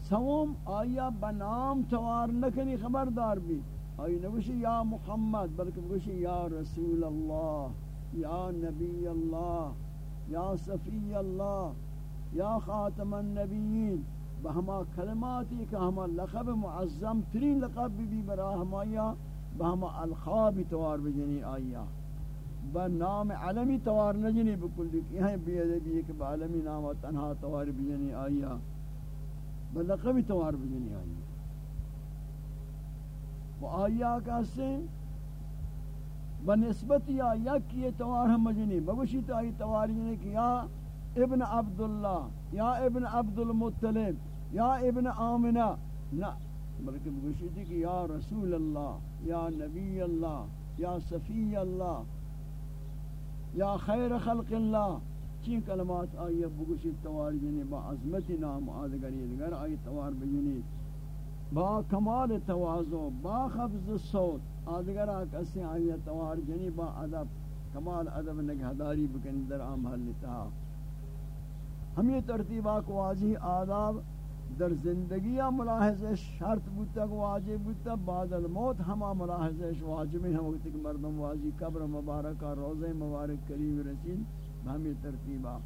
سوم آیا بنام توار نکنی خبردار بھی آئی نگوشی یا محمد، بلکہ نگوشی یا رسول اللہ، یا نبی اللہ، یا صفی اللہ، یا خاتم النبیین۔ بہما کلماتی کہ ہما لقب معظم ترین لقب بھی برا ہمایا بہما الخاب توار بجنی آیا۔ با نام علمی توار نجنی بکل دیکھ یہاں بیدے بھی کہ با علمی نام تنہا توار بجنی آیا۔ با لقب توار بجنی آیا۔ و آیا کہتے بنسبت یا یک یہ توار ہم مجنی بگوشی تو آئی توار جنی کہ یا ابن عبداللہ، یا ابن عبد المطلب یا ابن آمنہ، نہ، بلکہ بگوشی تھی کہ یا رسول اللہ، یا نبی اللہ، یا صفی اللہ، یا خیر خلق اللہ۔ چین کلمات آئی بگوشی توار جنی با عظمت نام آدگری دگر آئی توار بجنی با کمال توازو با خفض صوت. آدگر آکسی آئی توار جنی با ادب، کمال ادب نگہداری بکن در آم حل نتہا ہم یہ ترتیبہ کو واضح آداب در زندگی ملاحظہ شرط بودتا کو واجب بودتا بعد الموت ہما ملاحظہ واجب ہم وقت کہ مردم واضح قبر مبارکہ روزہ مبارک قریب رسید ہم یہ ترتیبہ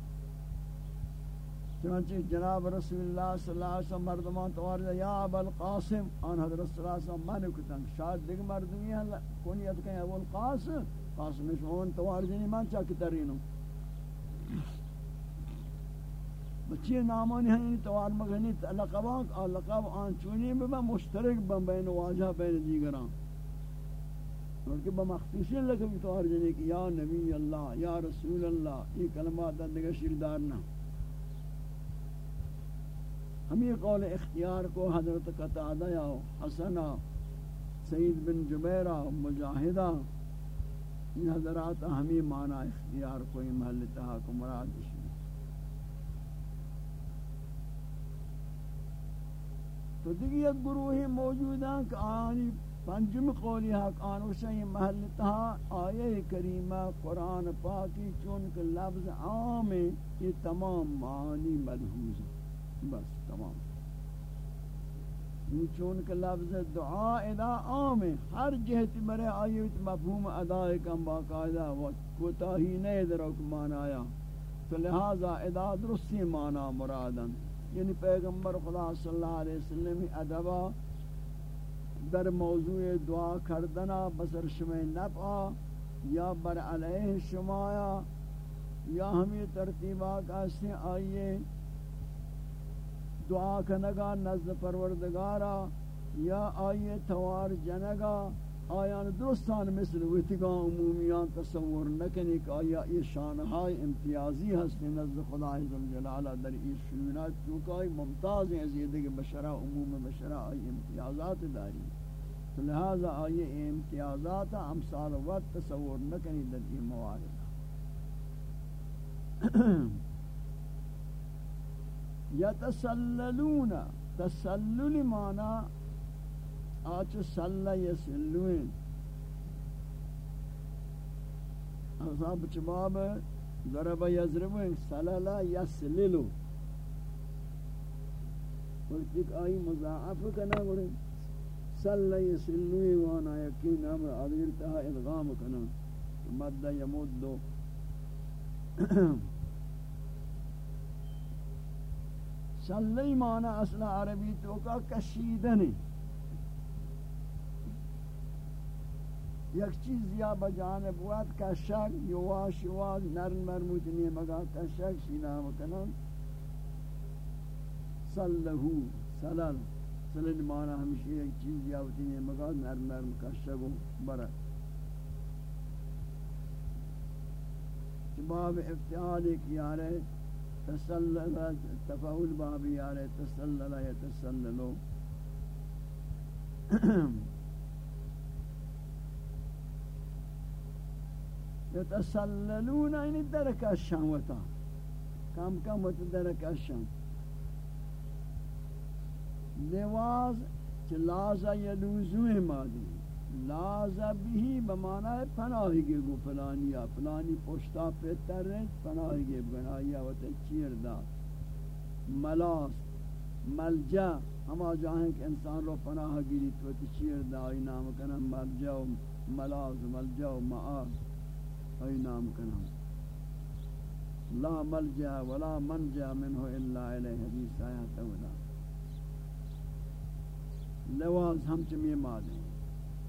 چنانچہ جناب رسول اللہ صلی اللہ علیہ وسلم مردمان توارد یا ابا القاسم، آن حضرت صلی اللہ علیہ وسلم مانے کتن، شاید دیکھ مردمی ہیں کونیت کہیں، ابو القاسم، قاسم شہون توارجنی من چاکی ترینوں بچی نامانی ہیں توار مغنی لقبان کا لقب آن چونی بما مشترک بم بین واجہ بین دیگران۔ بلکہ بمخصوصی لقب توار جنے کہ یا نبی اللہ، یا رسول اللہ، یہ کلمات دیگر شیردار نہ۔ ہم یہ قول اختیار کو حضرت قطادہ یا حسنہ سید بن جبیرہ، مجاہدہ یہ حضرات ہمیں معنی اختیار کو محل تحاک مراد شیئر تو دیگه یک گروهی موجودن که آنی پنجم قولی حق آنوشا یہ محل تہا آیه کریمہ، قرآن پاکی، چونکہ لفظ عام ہے یہ تمام معانی ملحوظ ہیں۔ بس، تمام۔ یہ چونکہ لفظ دعا ادا عام ہے ہر جہت برے آئیے مفہوم ادائے کم باقاعدہ کوتاہی نہیں درک مانا آیا۔ تو لہذا ادا درستی مانا مرادن یعنی پیغمبر خدا صلی اللہ علیہ وسلم ادبا در موضوع دعا کردنا بسر شمع نفع یا بر علیہ شمایا یا ہمیں ترتیبات ایسے آئیے۔ دعا کنگا، نزد پروردگارا، یا آئیے توار جنگا، آیان درستان مثل ویتگاں عمومیان تصور نکنی کہ آیا یہ شانہائی امتیازی ہستی نزد خدا عزالجلالہ در یہ شنونات چونکہ آئی ممتاز ہیں زیدہ کہ بشرہ عموم بشرہ آئی امتیازات داری؟ تو لہذا آئی امتیازات امثال وقت تصور نکنی در یہ موارد. یتسللون. تسلل معنی آچ سلہ یسلوین اصحاب چباب ضرب یضرب سللا یسللو وقت ایک آئی مضاعف کنا گوڑے سل یسلوی وانا یقین امر آدگر تہا ادغام کنا مدد یمود دو سلی معنی اصل عربی تو کا کشیدنی یک چیز یا بجانب وقت کشک یواش یواش نرم مرموت نہیں مگا کشک شینا مکنن سلہو سلل سلل معنی ہمشی ایک چیز یا ہوتی نہیں مگا نرم نرم کشک و برک باب افتعال ایک یارے تسلل تفاول باب یارے تسلل یا تسللو یتسللون یعنی درک الشام وتا کم کم وت درک الشام لواز چلازا یلوزو مادی. لازا بھی بمانا ہے پناہی گے گو فلانیا فلانی پشتا پیتر رہے پناہی گے بگنایا وتا چیر دا. ملاس، ملجا ہما جاہیں کہ انسان رو پناہ گیری تو چیر دا. ای نام کنا ملجا و ملاز ملجا و معاز ای نام کنا لا ملجا ولا منجا منه الا الیہ حدیث آیا تولا لواز ہم چمی مادیں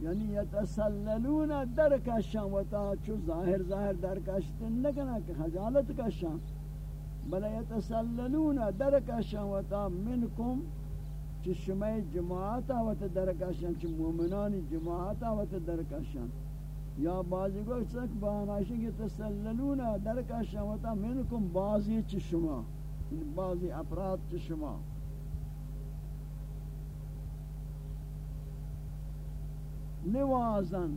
یعنی یتسللون درکشن و تا چو ظاہر ظاہر درکشتن نکنا کہ خجالت کشن بل یتسللون درکشن و تا منکم چو شمی جماعتا و تا درکشن چو مومنانی جماعتا و تا درکشن یا بعضی کو چک باناشی کہ تسللون درک شمتا منکم، بعضی چ شما یعنی بعضی افراد چ شما لوازن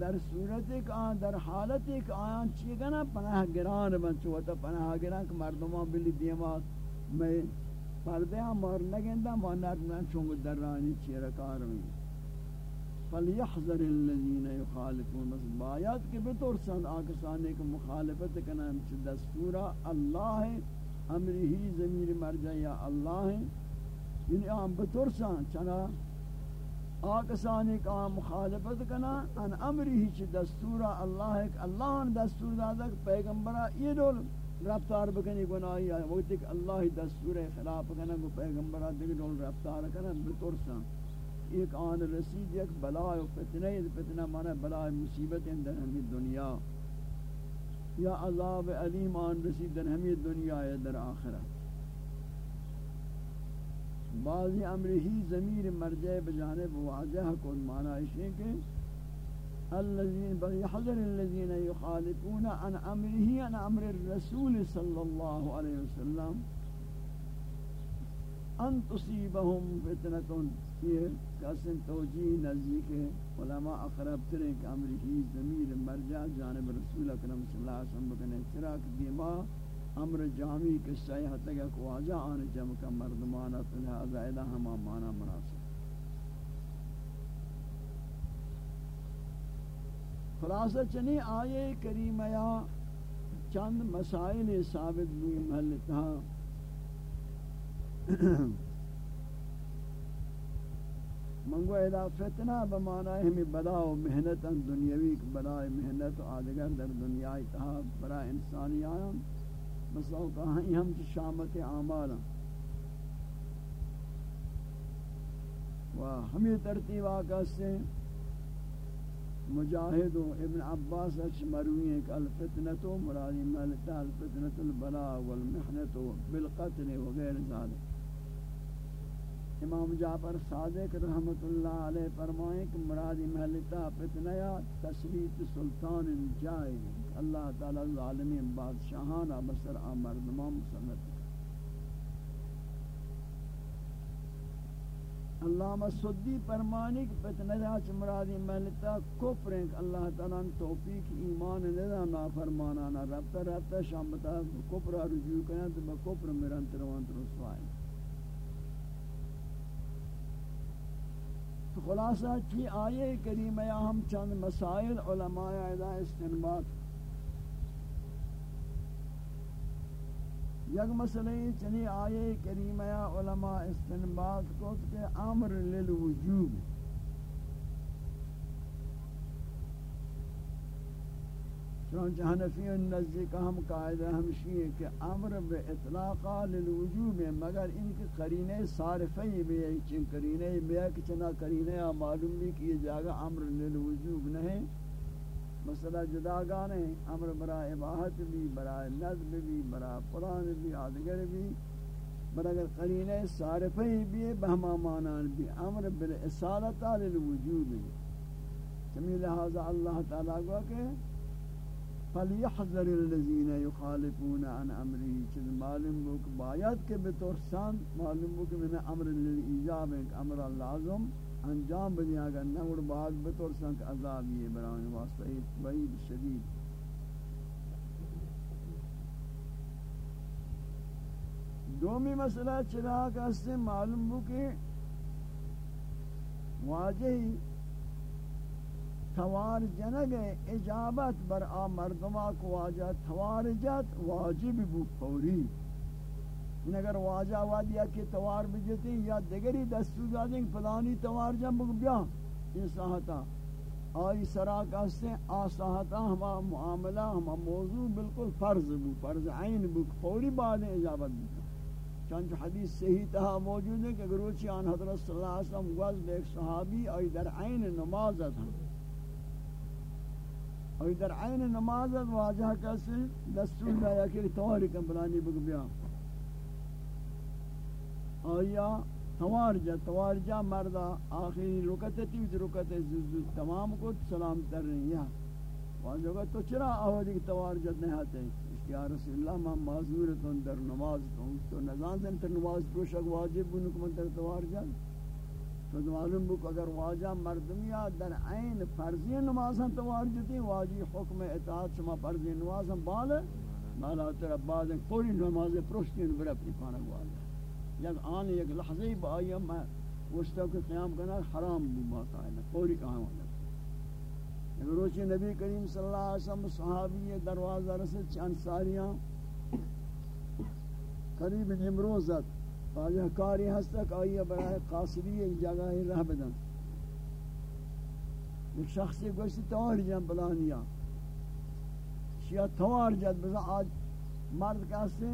در صورت ایک آن، در حالت ایک آیان چی گنا پناہ گران بن چوتا پناہ گران کہ مردمان بلی دیما میں پردے ہم مار نگندہ مانت میں چونگ در رانی چی رکار ہوئی فلیحذر الذین یخالفون بس بایات کے بطور سن آکسانے کے مخالفت کنا ہمچ دستورا اللہ امری ہی ضمیر مرجع یا اللہ یعنی آم بطور سن چنا آکسانے کا مخالفت کنا، ان امری ہی دستورا اللہ ہے اللہ نے دستور دادا کہ پیغمبرا یہ دول رفتار بکنی گناہی ہے وہ تک اللہ دستور خلاف کنا کو پیغمبرا دیکھ دول رفتار کنا بطور سن ایک آن رسید یک بلاء و فتنہ فتنہ مانا بلاء مصیبت در ہمی دنیا۔ یا عذاب علیم آن رسید در ہمی دنیا یا در آخرت۔ بعضی امرہی ضمیر مرجع بجانب واضح کن مانا اشیاء کہ الذين بل يحذر الذين يخالفون عن امره عن امر الرسول صلى الله عليه وسلم. ان تصيبهم فتنه یہ قسم توجیہ نزدیک علماء اقرب ترین کہ امریکی ضمیر مرجع جانب رسول اکرم صلی اللہ علیہ وسلم بکنے چراک دیما امر جامی کے سیح تک کو آجا آن جمع کا مردمانہ لہذا الہ ہما مانا مناسب۔ خلاصہ چنی آئے کریمہ یا چند مسائل ثابت بھی محلتہ منگو ادا فتنہ بمانا ہمیں بلا و محنت دنیاوی بلا محنت و آدگر در دنیا اتحاب برا انسانی آیا بساو کہاں ہم چی شامت اعمالا و ہمیں ترتیب آکاس سے مجاہد و ابن عباس اچ مروی ہیں کہ الفتنة مرادی ملتا الفتنة البلا والمحنة بالقتل وغیر ذالک امام جعفر صادق رحمت اللہ علیہ فرمائیں کہ مراد محلتا فتنیا تسلیت سلطان جائے۔ اللہ تعالی ظالمین بادشاہانہ بسر آمردمان مسلط اللہ صدی فرمانی کہ فتنیا چھ مراد محلتا کفر ہیں کہ اللہ تعالی توفیق ایمان ندا نافرمانانا ربتا ربتا شامتا کفر رجوع کریں تو بکفر مرانتر وانتر رسوائیں خلاصہ کی آئے کریم یا ہم چند مسائل علماء علیہ استنباد یک مسئلہ چنی آئے کریم یا علماء استنباد کو کہ امر للوجوب۔ چونچہ حنفی نزدیک ہم قاعدہ ہمشی ہے کہ امر بے اطلاقا للوجوب ہے مگر ان کی قرینے صارفی بھی ہے، چن قرینے بھی ہے کہ چنا قرینے ہاں معلوم بھی کہ یہ جاگہ امر للوجوب نہیں۔ مسئلہ جدا گانے امر برا اباحت بھی برا نظم بھی برا قرآن بھی آدگر بھی۔ برا اگر قرینے صارفی بھی ہے، بہما مانان بھی امر بالاسالتا للوجوب ہے۔ چمی لہذا اللہ تعالیٰ کو کہ فلیحذر الذین یخالفون عن امره چیز معلوم ہو کہ باید کے بترسان معلوم ہو کہ من امر للایجاب ایک امر لازم انجام بدی، اگر نہ اور بعد بترسان کہ عذاب یہ بران واسطہ وعید شدید۔ دومی مسئلہ چرا کہ اس سے معلوم ہو کہ واجہی توار جنگ اجابت بر آ مردما کو واجہ توار جت واجب بو فوری۔ اگر واجہ وادیا کہ توار بجتی یا دگری دستو دادیں فلانی توار جن بگ بیا، یہ ساہتا۔ آئی سراک اسے آ ساہتا، ہما معاملہ، ہما موضوع بالکل فرض بو، فرض عین بو، فوری بعد اجابت بو۔ چنانچہ حدیث صحیح تہا موجود ہے کہ گروچی آن حضرت صلی اللہ علیہ وسلم گوز بے ایک صحابی آئی در عین نمازت ہم اور در عین نماز واجہ کسی دستور دایا کہ تواری کم بلانی بگ بیا۔ آیا توار جا توار جا مردا آخری رکت تیوز رکت زوز تمام کو سلام تر رہی ہے واجہ کہ تو چرا آوازی کہ توار جا نہیں آتے یا رسول اللہ ما معذورتون در نماز تو نظام دن تر نماز پروشک واجب بنکم در توار جا تو معلوم بک اگر واجہ مردمیا در عین فرضی نماز ہم توار جتی واجی حکم اطاعت شما فرضی نماز ہم بال مالا تر بعد پوری نماز پرشتین بر اپنی پانا گوالا یک آن یک لحظی با آیا میں وشتا کو قیام کرنا حرام بو باقاعدہ پوری کہاں والا اگر روچی نبی کریم صلی اللہ علیہ وسلم صحابی دروازہ رسل چند سالیاں، قریب نمروزت واجہ کاری ہستک آئیے برای قاصدی ایک جگہ ہی رہ بدن۔ ایک شخصی گوشتی توار جن بلانیا۔ شیعہ توار جد بزا، آج مرد کہستے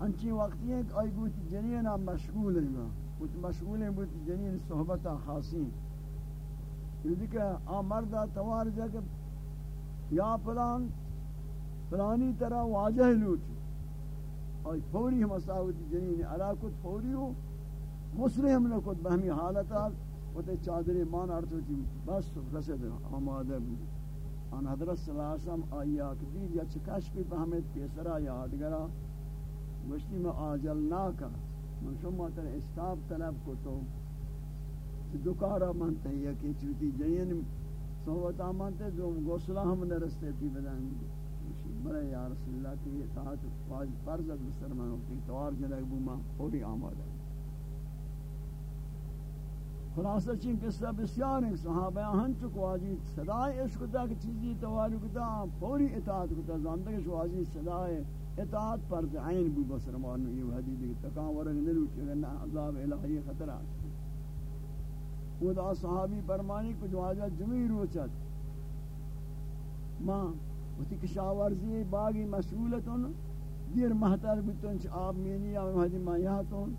انچی وقتی ہے کہ آئی گوتی جنین ہم مشغول ہیں گا۔ گوتی مشغول ہیں گوتی جنین صحبتا خاصی یہ دیکھا آ مردہ توار جد یا پلان پلانی طرح واجہ لوٹی آئی فوری ہم اساوتی جنین علا کت فوری ہو مسلم ہم لکت بہمی حالتا وہ تے چادری مان ارتوتی بس رسد آمادہ بھی آن حضرت صلی اللہ علیہ وسلم آئی آکھ دید، یا چکش بھی بہمت پیسرا یادگرا گوشتی میں آجل ناکا من شما تر استاب طلب کو تو دکارا منتے یا کہ چوتی جنین، صحبت آمانتے جو گوسلہ ہم نے رستے پی بدانگی برای یا رسول اللہ کی اطاعت واجب فرض از بسر من ہوتی توار جلگ بو ما پوری آماده خلاصہ چین قصہ بسیار ہیں، صحابہ ہن چک واجی صدای عشق دا کہ چیزی تواری کتا پوری اطاعت کتا زاندہ کہ واجی صدای اطاعت فرض عین بو بسر مانو یہ حدیث کی تکان ورگ نلوچ اگر نہ عذاب الہی خطرہ وہ دا صحابی فرمانی کچھ واجہ جمعی روچت۔ ماں وتی کشاورزی باغی مسئولتون دیر محتر بیتون چ آب مینی یا مہدی مایاتون۔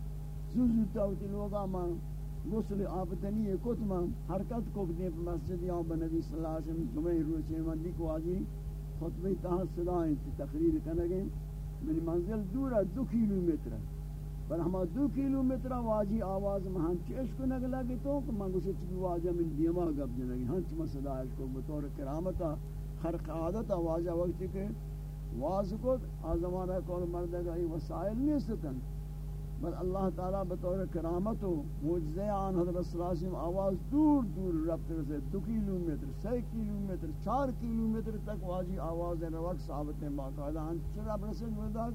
زوزو تاوتی لوگا من غسل آبتنی کت من حرکت کو دے مسجد یا بنبی صلی اللہ علیہ وسلم جمعہ روچے من دی کو آجی خطبہ تاہ صدائیں تقریر کنگیں منی منزل دورا دو کیلومیٹر پر ہما دو کیلومیٹر واجی آواز مہن چیش کو نگ لگی تو، کہ من گوشت چکی واجہ من دیما گب جنگی ہنچ مسئلہ کو بطور کرامتا خرق عادت آوازہ وقتی کہ واز کو آزمانہ کول مردگا ای وسائل نہیں ستن بل اللہ تعالی بطور کرامت و معجزہ آن حضرت صلی اللہ علیہ وسلم آواز دور دور رفت رسے، دو کیلومیٹر سی کیلومیٹر چار کیلومیٹر تک واجی آواز روک ثابت ہے باقاعدہ۔ ہن چرا برسے مردہ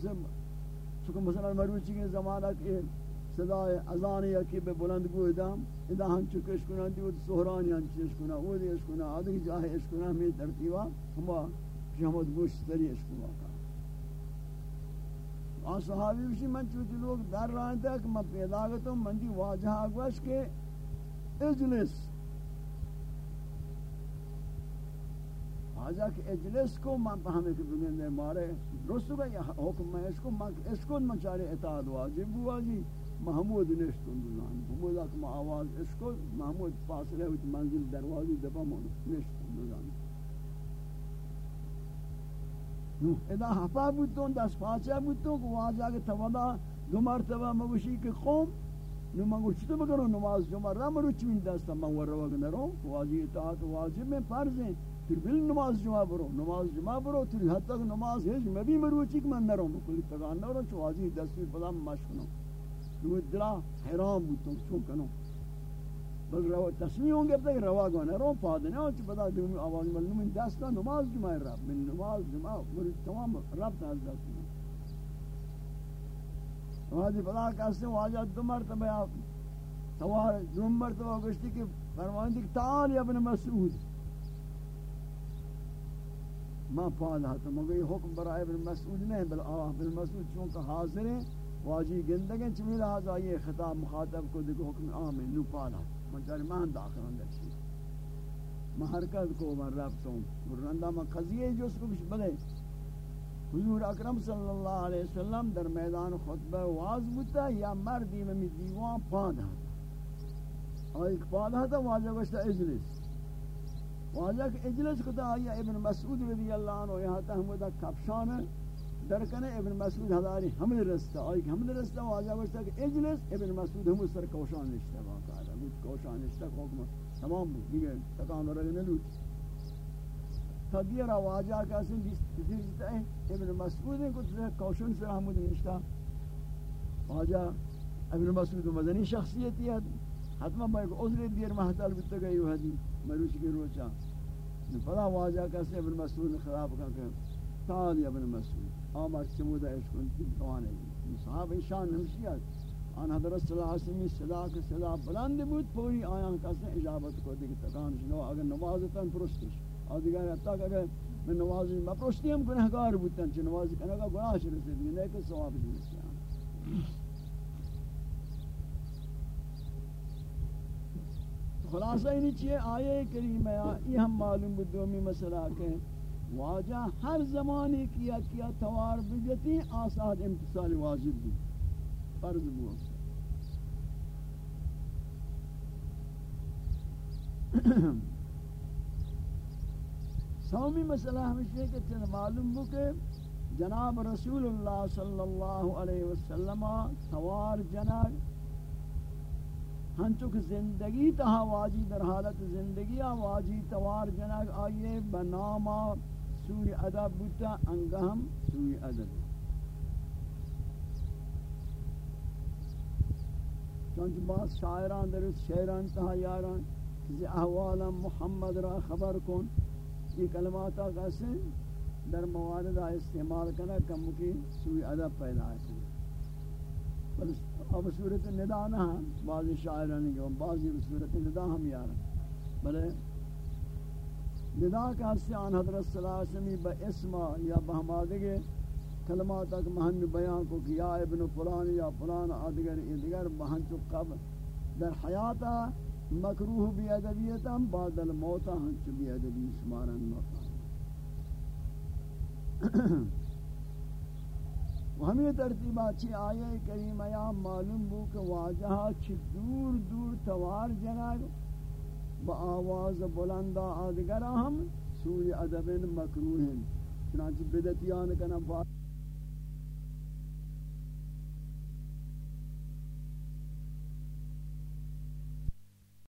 چکہ مثلا مروچی کے زمانہ کے صدای اذان یکی به بلند گویدم ادا ہن چکش کنا دی ود سہرانی ہن چش کنا او دی اس کنا ادی جاہ اس کنا می ترتیبا ہم جمود گوش تری اس کنا آن صحابی بشی، من چوتی لوگ در رہا تھا من پیدا گتا من دی واجہ آگوش کے اجلس. آجا کہ اجلس کو، من پہمیں کہ بگن دے مارے درستو گا حکم میں اس کو، من اس کو، من چارے اطاعت واجب ہوا جی محمود نشتون دلان محمود اکم آواز اس کو محمود فاصلے ہوئی منزل دروازی دبا من نشتون دلان ادا حفا بودتون، دست پاچه بودتون، که واجه که تودا دو مرتبه مگوشی که قوم نو من گوشت تو بکنو نماز جمعه را مرو چین دستا من ور رو نرو. واجه اطاعت واجب میں فرض ہیں تو بل نماز جمعه برو. نماز جمعه برو. تو حتی که نماز هیچ مبی مرو چی که من نرو. کلی تگان نرو چو واجه دستی پدا مشکنو نو دلا حیران بودتون چون کنو بل روا تصمیم ہوں گے تک روا گو رو پاد نہ چ پتہ دوں آواز مل من دست نماز جمعہ رب، من نماز جمعہ مر تمام رب تا دست واجی بلا کاسے واجہ دو مرتبہ توار دو مرتبہ گشتی کہ فرمان دی تعال یا ابن مسعود۔ ما پالا تو مگر حکم برائے ابن مسعود نہیں بل آہ ابن مسعود چونکہ حاضر ہیں۔ واجی گندگن چمی لہذا یہ خطاب مخاطب کو دیکھو حکم آمین، نو پالا۔ من مان داخل اندر چی میں حرکت کو من رفتوں برندہ میں قضیہ جو اس کو کچھ بلے۔ حضور اکرم صلی اللہ علیہ وسلم در میدان خطبہ واز بودتا یا مردی میں دیوان پاد اور ایک پاد ہاتا واجہ گوشتا اجلس۔ واجہ اجلس کتا آیا ابن مسعود رضی اللہ عنہ، یہاں تا ہمودہ کپشان درکنے ابن مسعود ہزاری حمل رستا آئی کہ حمل رستا واجہ گوشتا کہ اجلس، ابن مسعود ہمو سر کوشان نشتا باقا بود کوشان اشتا حکم تمام بود. دیگه تکان رگ نلود. تا دیر واجہ کا سن کسی ہے ابن مسعود کو کوشان سے حمود نشتا واجہ ابن مسعود مدنی شخصیت ہے حتما میں کو عذر دیر محتل بت گئی ہدی مروچ کی روچا فلا واجہ کا سے ابن مسعود خراب کا کہ تعال ابن مسعود. آمار چمودہ عشق ان توانے صحابہ شان نمشیات آن حضرت صلی اللہ علیہ وسلم صدا کے صدا بلند بود، پوری آیان کسے اجابت کو دیکھ تکان شنو اگر نمازتن پرستش. اور دیگر حتی کہ اگر میں نماز میں پرستی ہم گناہگار بودتن چھ نماز کرنے کا گناہ شروع سے دیگه نہیں کہ ثواب شروع سے خلاصہ ہی چیئے آئے کریم ہے یہ ہم معلوم بدومی مسئلہ کہ واجہ ہر زمانے کیا کیا توار بجتی آساد امتصال واجب بھی فرض بو سومی مسئلہ ہمیشہ کہ چند معلوم ہو کہ جناب رسول اللہ صلی اللہ علیہ وسلم سوار جنگ ہنچک زندگی تہا واجی در حالت زندگی واجی توار جنگ آئیے بناما سوی ادب بوتا انگہم سوی ادب چونچہ بعض شاعران در شعران تہا یاران، کسی احوالا محمد را خبر کن، یہ کلماتا کسی در مواردہ استعمال کرنا کم کی سوی ادب پیدا ہے اب صورت ندا نہ، بعض شاعران کے بعض صورت ندا ہم یاران. بلے ندا کا حسیان حضرت صلی اللہ علیہ وسلم با اسما یا بہمادگے کلمات تک مہن بیان کو کہ یا ابن فلان یا فلان ادگر ادگر بہن چو قبل در حیاتا مکروح بی ادبیتا بعد الموت ہن چو بی ادبی شمارن موتا و ہمیں ترتیبات چی آیہ کریم یا معلوم بو کہ واجہا چی دور دور توار جنگ با آواز بلند آدگرہ ہم سوی ادب مکروح ہیں چنانچہ بدتیان کنا بات